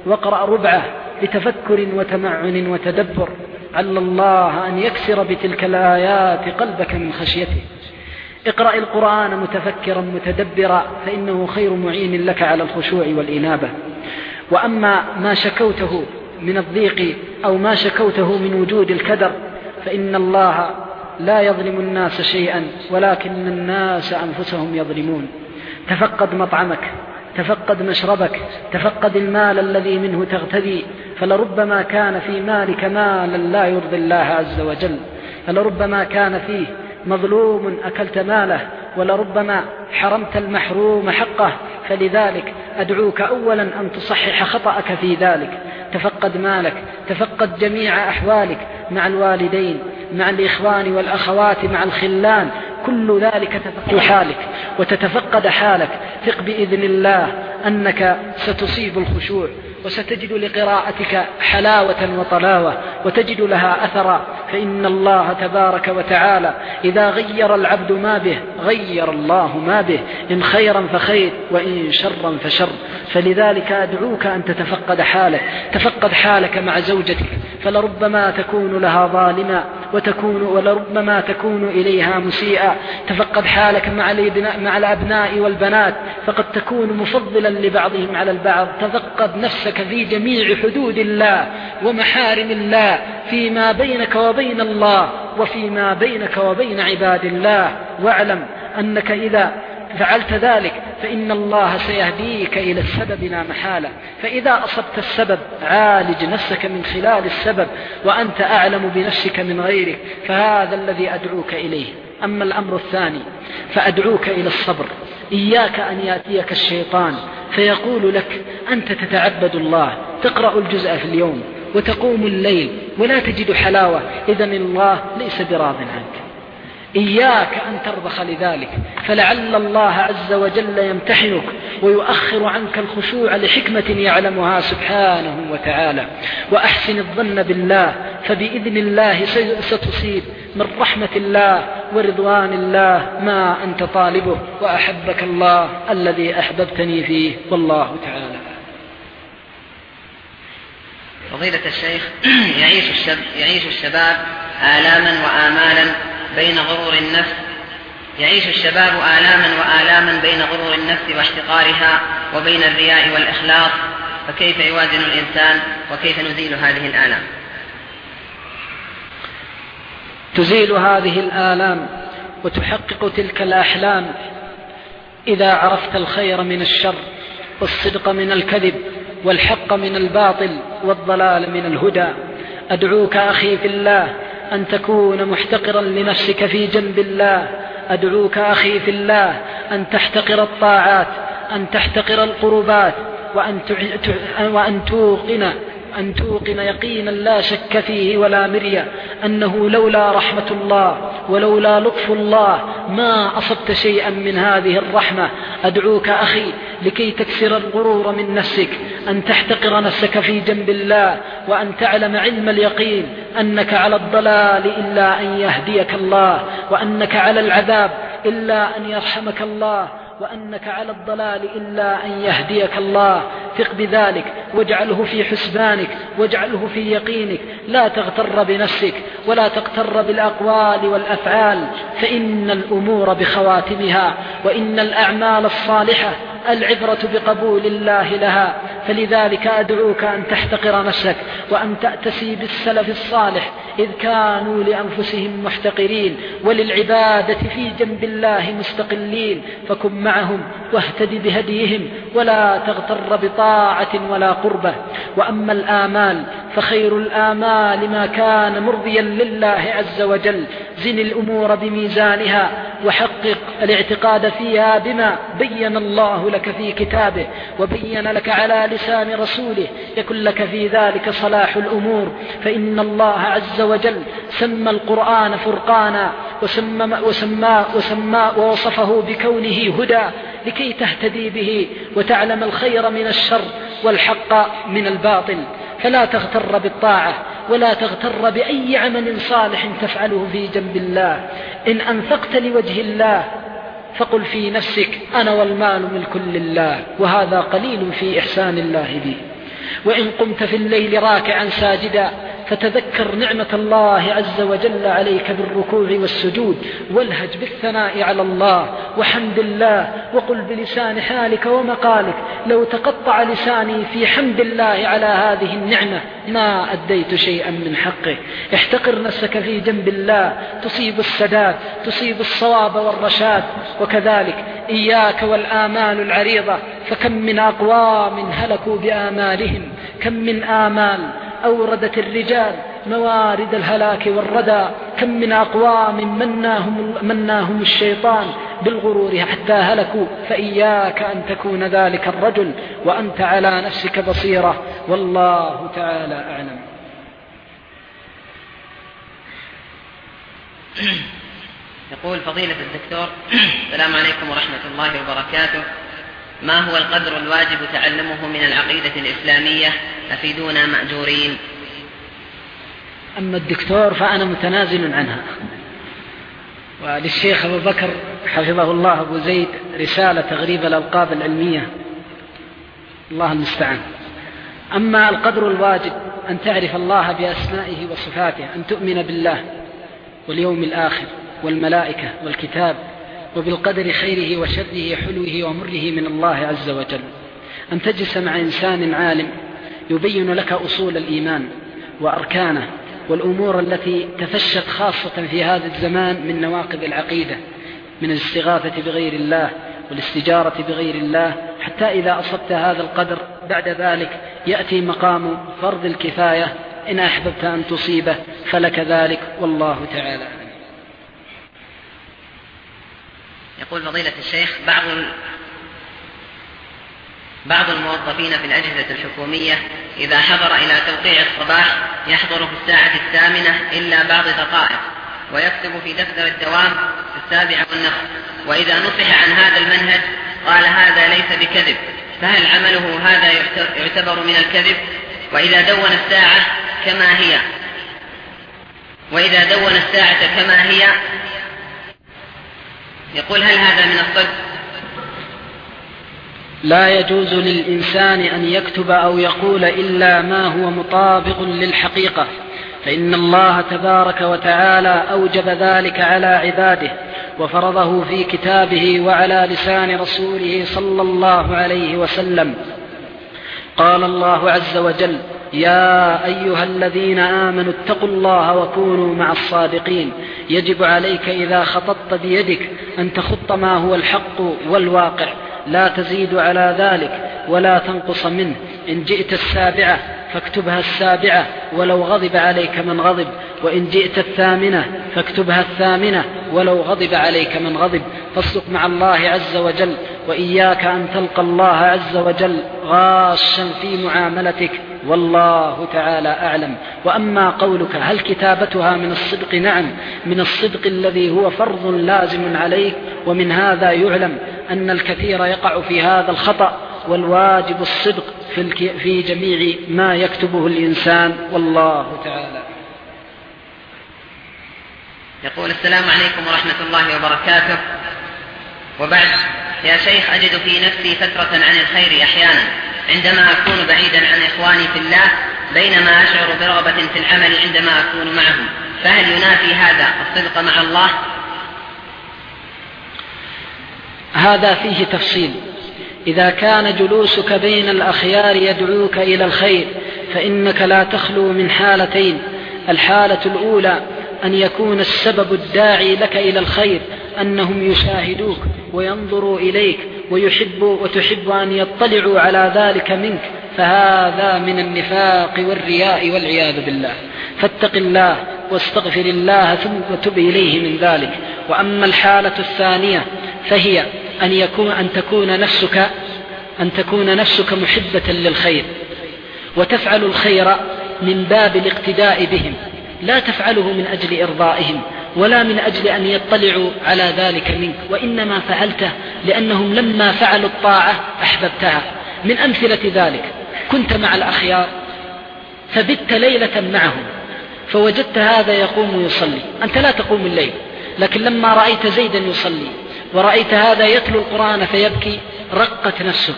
واقرأ ربعة بتفكر وتمعن وتدبر. عل الله أن يكسر بتلك الآيات قلبك من خشيته. اقرأ القرآن متفكرا متدبرا فإنه خير معين لك على الخشوع والإنابة. وأما ما شكوته من الضيق أو ما شكوته من وجود الكدر فإن الله لا يظلم الناس شيئا ولكن الناس أنفسهم يظلمون. تفقد مطعمك تفقد مشربك تفقد المال الذي منه تغتدي فلربما كان في مالك مالا لا يرضي الله عز وجل فلربما كان فيه مظلوم أكلت ماله ولربما حرمت المحروم حقه فلذلك أدعوك أولا أن تصحح خطأك في ذلك. تفقد مالك تفقد جميع أحوالك مع الوالدين مع الإخوان والأخوات مع الخلان. كل ذلك تفقد حالك وتتفقد حالك. ثق بإذن الله أنك ستصيب الخشوع. وستجد لقراءتك حلاوة وطلاوة وتجد لها أثرا. فإن الله تبارك وتعالى إذا غير العبد ما به غير الله ما به. إن خيرا فخير وإن شرا فشر. فلذلك أدعوك أن تتفقد حالك. تفقد حالك مع زوجتك. فلربما تكون لها ظالما وتكون ولربما تكون إليها مسيئا. تفقد حالك مع مع الأبناء والبنات. فقد تكون مفضلا لبعضهم على البعض. تفقد نفسك في جميع حدود الله ومحارم الله فيما بينك وبين الله وفيما بينك وبين عباد الله. واعلم أنك إذا فعلت ذلك فإن الله سيهديك إلى السبب لا محالة. فإذا أصبت السبب عالج نفسك من خلال السبب وأنت أعلم بنفسك من غيرك فهذا الذي أدعوك إليه. أما الأمر الثاني فأدعوك إلى الصبر. إياك أن يأتيك الشيطان. فيقول لك أنت تتعبد الله تقرأ الجزء في اليوم وتقوم الليل ولا تجد حلاوة إذا الله ليس براض عنك. إياك أن ترضخ لذلك فلعل الله عز وجل يمتحنك ويؤخر عنك الخشوع لحكمة يعلمها سبحانه وتعالى. وأحسن الظن بالله فبإذن الله ستصيب من رحمة الله ورضوان الله ما أنت طالبه وأحبك الله الذي أحببتني فيه والله تعالى فضيلة الشيخ يعيش, الشب يعيش الشباب آلاما وآمالا بين غرور النفس يعيش الشباب آلاما وآلاما بين غرور النفس واحتقارها وبين الرياء والإخلاص فكيف يوازن الإنسان وكيف نزيل هذه الآلام؟ تزيل هذه الآلام وتحقق تلك الأحلام. إذا عرفت الخير من الشر والصدق من الكذب والحق من الباطل والضلال من الهدى أدعوك أخي في الله أن تكون محتقرا لنفسك في جنب الله. أدعوك أخي في الله أن تحتقر الطاعات أن تحتقر القربات وأن, وأن توقن أن توقن يقينا لا شك فيه ولا مرية أنه لولا رحمة الله ولولا لطف الله ما أصبت شيئا من هذه الرحمة. أدعوك أخي لكي تكسر الغرور من نفسك أن تحتقر نفسك في جنب الله وأن تعلم علم اليقين أنك على الضلال إلا أن يهديك الله وأنك على العذاب إلا أن يرحمك الله وأنك على الضلال إلا أن يهديك الله. ثق بذلك واجعله في حسبانك واجعله في يقينك لا تغتر بنفسك ولا تغتر بالأقوال والأفعال فإن الأمور بخواتمها وإن الأعمال الصالحة العبرة بقبول الله لها. فلذلك أدعوك أن تحتقر نفسك وأن تأتسي بالسلف الصالح إذ كانوا لأنفسهم محتقرين وللعبادة في جنب الله مستقلين فكن معهم واهتد بهديهم ولا تغتر بطاعة ولا قربة. وأما الآمال فخير الآمال ما كان مرضيا لله عز وجل. زن الأمور بميزانها وحقق الاعتقاد فيها بما بين الله لك في كتابه وبين لك على لسان رسوله. يكن لك في ذلك صلاح الأمور. فإن الله عز وجل سمى القرآن فرقانا وسمى, وسمى, وسمى ووصفه بكونه هدى لكي تهتدي به وتعلم الخير من الشر والحق من الباطل. فلا تغتر بالطاعة ولا تغتر بأي عمل صالح تفعله في جنب الله. إن أنفقت لوجه الله فقل في نفسك أنا والمال ملك لله وهذا قليل في إحسان الله بي وإن قمت في الليل راكعا ساجدا فتذكر نعمة الله عز وجل عليك بالركوع والسجود والهج بالثناء على الله وحمد الله وقل بلسان حالك ومقالك لو تقطع لساني في حمد الله على هذه النعمة ما أديت شيئا من حقه. احتقر نفسك في جنب الله تصيب السداد تصيب الصواب والرشاد. وكذلك إياك والآمال العريضة فكم من أقوام هلكوا بآمالهم كم من آمال أوردت الرجال موارد الهلاك والردى. كم من أقوام مناهم, مناهم الشيطان بالغرور حتى هلكوا. فإياك أن تكون ذلك الرجل وأنت على نفسك بصيرة. والله تعالى أعلم. يقول فضيلة الدكتور السلام عليكم ورحمة الله وبركاته. ما هو القدر الواجب تعلمه من العقيدة الإسلامية؟ أفيدونا مأجورين. أما الدكتور فأنا متنازل عنها. وللشيخ أبو بكر حفظه الله أبو زيد رسالة تغريب الألقاب العلمية. الله المستعان. أما القدر الواجب أن تعرف الله بأسمائه وصفاته أن تؤمن بالله واليوم الآخر والملائكة والكتاب وبالقدر خيره وشره حلوة ومره من الله عز وجل. أن تجلس مع إنسان عالم يبين لك أصول الإيمان وأركانه والأمور التي تفشت خاصة في هذا الزمان من نواقض العقيدة من الاستغاثة بغير الله والاستجارة بغير الله. حتى إذا أصبت هذا القدر بعد ذلك يأتي مقام فرض الكفاية. إن أحببت أن تصيبه فلك ذلك. والله تعالى. يقول فضيلة الشيخ بعض بعض الموظفين في الأجهزة الحكومية إذا حضر إلى توقيع الصباح يحضر في الساعة الثامنة إلا بعض دقائق ويكتب في دفتر الدوام في السابعة والنصف وإذا نصح عن هذا المنهج قال هذا ليس بكذب فهل عمله هذا يعتبر من الكذب؟ وإذا دون الساعة كما هي؟ وإذا دون الساعة كما هي يقول هل هذا من الصدق؟ لا يجوز للإنسان أن يكتب أو يقول إلا ما هو مطابق للحقيقة فإن الله تبارك وتعالى أوجب ذلك على عباده وفرضه في كتابه وعلى لسان رسوله صلى الله عليه وسلم. قال الله عز وجل يا أيها الذين آمنوا اتقوا الله وكونوا مع الصادقين. يجب عليك إذا خططت بيدك أن تخط ما هو الحق والواقع. لا تزيد على ذلك ولا تنقص منه. إن جئت السابعة فاكتبها السابعة ولو غضب عليك من غضب. وإن جئت الثامنة فاكتبها الثامنة ولو غضب عليك من غضب. فاصدق مع الله عز وجل وإياك أن تلقى الله عز وجل غاشا في معاملتك والله تعالى أعلم. وأما قولك هل كتابتها من الصدق؟ نعم من الصدق الذي هو فرض لازم عليك ومن هذا يعلم أن الكثير يقع في هذا الخطأ والواجب الصدق في, في جميع ما يكتبه الإنسان. والله تعالى. يقول السلام عليكم ورحمة الله وبركاته. وبعد يا شيخ أجد في نفسي فترة عن الخير أحيانا. عندما أكون بعيدا عن إخواني في الله بينما أشعر برغبة في العمل عندما أكون معهم. فهل ينافي هذا الصدق مع الله؟ هذا فيه تفصيل. إذا كان جلوسك بين الأخيار يدعوك إلى الخير فإنك لا تخلو من حالتين. الحالة الأولى أن يكون السبب الداعي لك إلى الخير. أنهم يشاهدوك وينظروا إليك ويحب وتحب أن يطلعوا على ذلك منك. فهذا من النفاق والرياء والعياذ بالله. فاتق الله واستغفر الله ثم وتب إليه من ذلك. وأما الحالة الثانية فهي أن يكون أن تكون نفسك أن تكون نفسك محبة للخير. وتفعل الخير من باب الاقتداء بهم. لا تفعله من أجل إرضائهم. ولا من أجل أن يطلعوا على ذلك منك وإنما فعلته لأنهم لما فعلوا الطاعة أحببتها. من أمثلة ذلك كنت مع الأخيار فبت ليلة معهم فوجدت هذا يقوم يصلي. أنت لا تقوم الليل لكن لما رأيت زيدا يصلي ورأيت هذا يتلو القرآن فيبكي رقت نفسك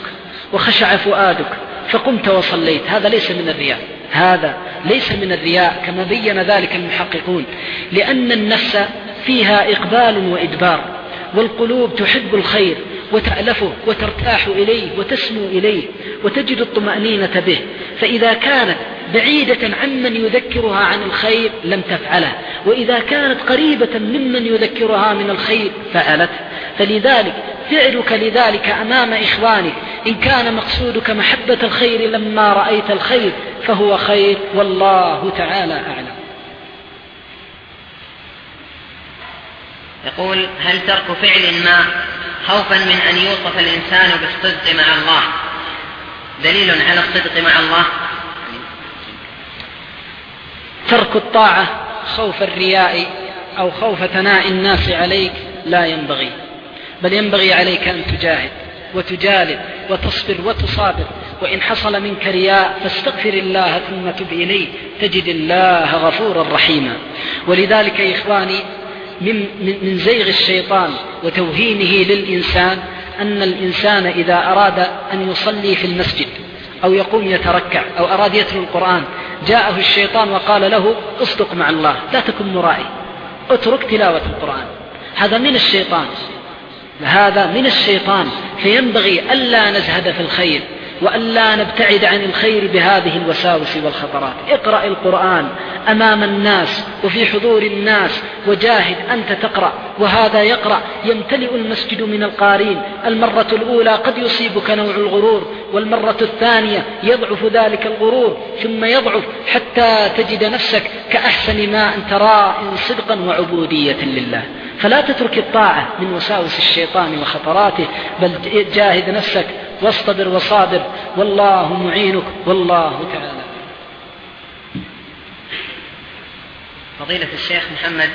وخشع فؤادك فقمت وصليت. هذا ليس من الرياء. هذا ليس من الرياء كما بين ذلك المحققون لأن النفس فيها إقبال وإدبار والقلوب تحب الخير وتألفه وترتاح إليه وتسمو إليه وتجد الطمأنينة به. فإذا كانت بعيدة عمن يذكرها عن الخير لم تفعله. وإذا كانت قريبة ممن يذكرها من الخير فعلته. فلذلك فعلك لذلك أمام إخوانك إن كان مقصودك محبة الخير لما رأيت الخير فهو خير. والله تعالى أعلم. يقول هل ترك فعل ما خوفا من أن يوصف الإنسان بالصدق مع الله؟ دليل على الصدق مع الله. ترك الطاعة خوف الرياء أو خوف ثناء الناس عليك لا ينبغي بل ينبغي عليك أن تجاهد وتجالد وتصبر وتصابر وإن حصل منك رياء فاستغفر الله ثم تب إليه تجد الله غفورا رحيما. ولذلك إخواني من, من, من زيغ الشيطان وتوهينه للإنسان أن الإنسان إذا أراد أن يصلي في المسجد أو يقوم يتركع أو أراد يتلو القرآن جاءه الشيطان وقال له اصدق مع الله لا تكن مرائي اترك تلاوة القرآن. هذا من الشيطان. هذا من الشيطان. فينبغي ألا نزهد في الخير. وألا نبتعد عن الخير بهذه الوساوس والخطرات. اقرأ القرآن أمام الناس وفي حضور الناس وجاهد أنت تقرأ وهذا يقرأ. يمتلئ المسجد من القارين. المرة الأولى قد يصيبك نوع الغرور والمرة الثانية يضعف ذلك الغرور ثم يضعف حتى تجد نفسك كأحسن ما أن تراه صدقا وعبودية لله. فلا تترك الطاعة من وساوس الشيطان وخطراته بل جاهد نفسك واصطبر وصابر والله معينك والله تعالى. فضيلة الشيخ محمد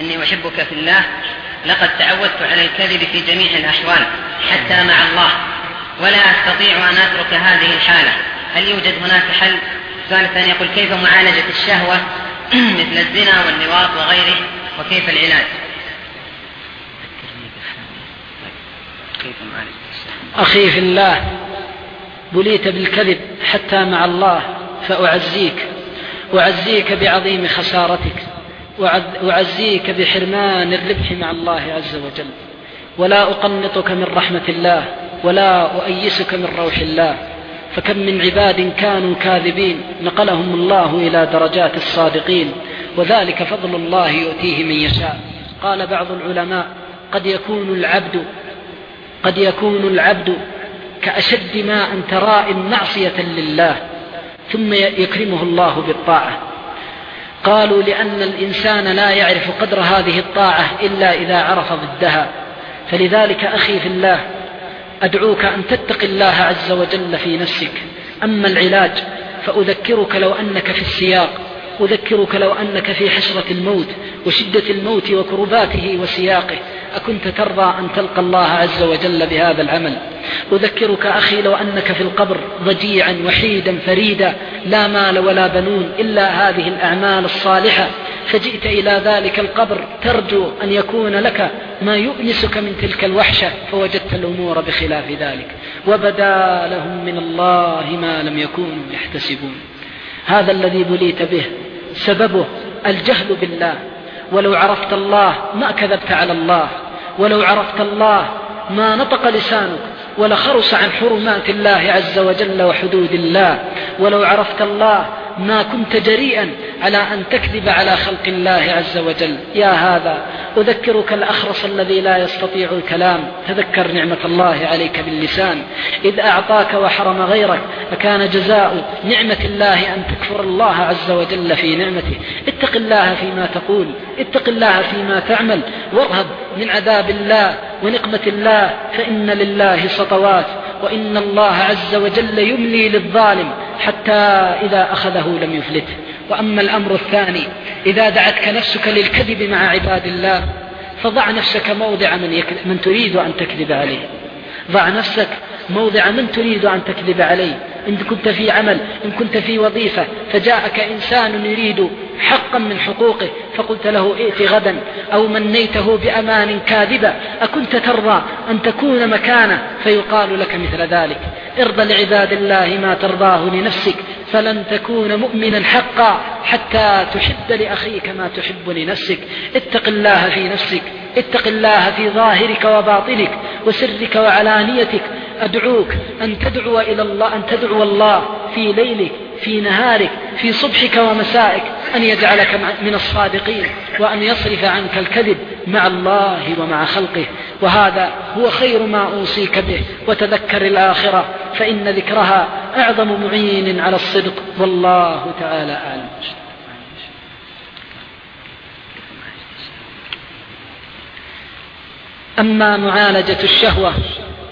إني أحبك في الله لقد تعودت على الكذب في جميع الأحوال حتى مع الله ولا أستطيع أن أترك هذه الحالة. هل يوجد هناك حل؟ ثالثا يقول كيف معالجة الشهوة؟ مثل الزنا واللواط وغيره. وكيف العلاج؟ أخي في الله بليت بالكذب حتى مع الله فأعزيك أعزيك بعظيم خسارتك أعزيك بحرمان الربح مع الله عز وجل. ولا أقنطك من رحمة الله ولا أؤيسك من روح الله. فكم من عباد كانوا كاذبين نقلهم الله إلى درجات الصادقين. وذلك فضل الله يؤتيه من يشاء. قال بعض العلماء قد يكون العبد قد يكون العبد كأشد ما أن تراء معصية لله ثم يكرمه الله بالطاعة. قالوا لأن الإنسان لا يعرف قدر هذه الطاعة إلا إذا عرف ضدها. فلذلك أخي في الله أدعوك أن تتقي الله عز وجل في نفسك. أما العلاج فأذكرك لو أنك في السياق. أذكرك لو أنك في حسرة الموت وشدة الموت وكرباته وسياقه أكنت ترضى أن تلقى الله عز وجل بهذا العمل. أذكرك أخي لو أنك في القبر ضجيعا وحيدا فريدا لا مال ولا بنون إلا هذه الأعمال الصالحة. فجئت إلى ذلك القبر ترجو أن يكون لك ما يؤنسك من تلك الوحشة فوجدت الأمور بخلاف ذلك. وبدا لهم من الله ما لم يكونوا يحتسبون. هذا الذي بليت به سببه الجهل بالله. ولو عرفت الله ما كذبت على الله. ولو عرفت الله ما نطق لسانك. ولخرس عن حرمات الله عز وجل وحدود الله. ولو عرفت الله ما كنت جريئا على أن تكذب على خلق الله عز وجل. يا هذا أذكرك الأخرس الذي لا يستطيع الكلام. تذكر نعمة الله عليك باللسان. إذ أعطاك وحرم غيرك أكان جزاء نعمة الله أن تكفر الله عز وجل في نعمته. اتق الله فيما تقول اتق الله فيما تعمل وارهب من عذاب الله ونقمة الله فإن لله سطوات وإن الله عز وجل يملي للظالم. حتى إذا أخذه لم يفلته. وأما الأمر الثاني إذا دعتك نفسك للكذب مع عباد الله فضع نفسك موضع من, من تريد أن تكذب عليه. ضع نفسك موضع من تريد أن تكذب عليه. إن كنت في عمل إن كنت في وظيفة فجاءك إنسان يريد حقا من حقوقه فقلت له ائت غدا أو منيته بأمان كاذبة أكنت ترضى أن تكون مكانه فيقال لك مثل ذلك ارضى لعباد الله ما ترضاه لنفسك فلن تكون مؤمنا حقا حتى تحب لأخيك ما تحب لنفسك اتق الله في نفسك اتق الله في ظاهرك وباطنك وسرك وعلانيتك أدعوك أن تدعو إلى الله أن تدعو الله في ليلك في نهارك في صبحك ومسائك أن يجعلك من الصادقين وأن يصرف عنك الكذب مع الله ومع خلقه. وهذا هو خير ما أوصيك به. وتذكر الآخرة فإن ذكرها أعظم معين على الصدق. والله تعالى أعلم. أما معالجة الشهوة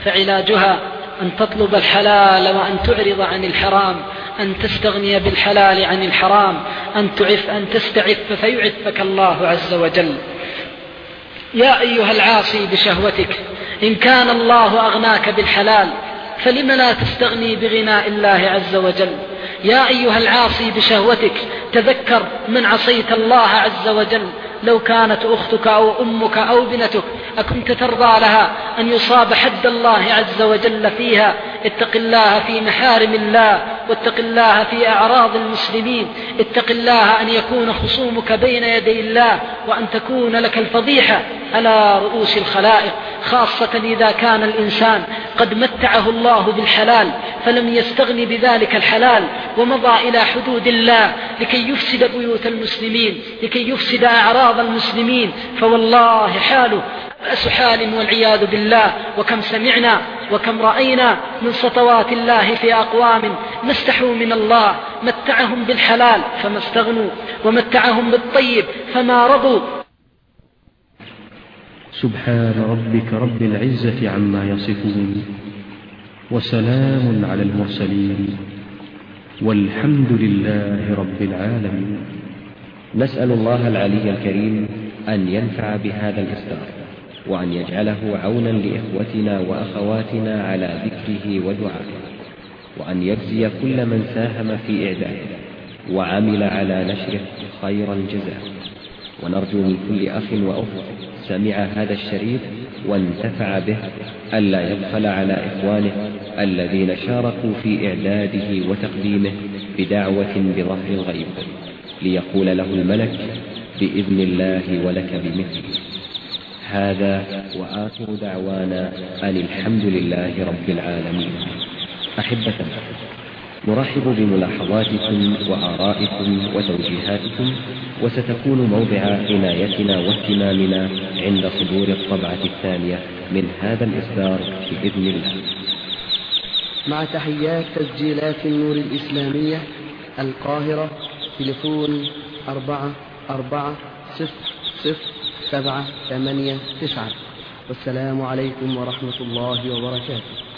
فعلاجها أن تطلب الحلال وأن تعرض عن الحرام أن تستغني بالحلال عن الحرام أن تعف أن تستعف فيعفك الله عز وجل. يا أيها العاصي بشهوتك إن كان الله أغناك بالحلال فلم لا تستغني بغناء الله عز وجل. يا أيها العاصي بشهوتك تذكر من عصيت الله عز وجل. لو كانت أختك أو أمك أو بنتك أكنت ترضى لها أن يصاب حد الله عز وجل فيها؟ اتق الله في محارم الله واتق الله في أعراض المسلمين. اتق الله أن يكون خصومك بين يدي الله وأن تكون لك الفضيحة. على رؤوس الخلائق خاصة إذا كان الإنسان قد متعه الله بالحلال فلم يستغن بذلك الحلال ومضى إلى حدود الله لكي يفسد بيوت المسلمين لكي يفسد أعراض المسلمين. فوالله حاله بأس حال والعياذ بالله. وكم سمعنا وكم رأينا من سطوات الله في أقوام ما استحوا من الله. متعهم بالحلال فما استغنوا ومتعهم بالطيب فما رضوا. سبحان ربك رب العزة عما يصفون وسلام على المرسلين. والحمد لله رب العالمين. نسأل الله العلي الكريم أن ينفع بهذا الإصدار وأن يجعله عونا لإخوتنا وأخواتنا على ذكره ودعائه وأن يجزي كل من ساهم في إعداده وعمل على نشره خير الجزاء. ونرجو من كل أخ وأخت سمع هذا الشريط وانتفع به ألا يبخل على إخوانه الذين شاركوا في إعداده وتقديمه بدعوة بظهر الغيب ليقول له الملك بإذن الله ولك بمثله هذا وآخر دعوانا أن الحمد لله رب العالمين. أحبة نرحب بملاحظاتكم وآرائكم وتوجيهاتكم وستكون موضع عنايتنا واهتمامنا عند صدور الطبعة الثانية من هذا الإصدار بإذن الله. مع تحيات تسجيلات النور الإسلامية القاهرة تلفون أربعة أربعة صفر صفر سبعة ثمانية تسعة. والسلام عليكم ورحمة الله وبركاته.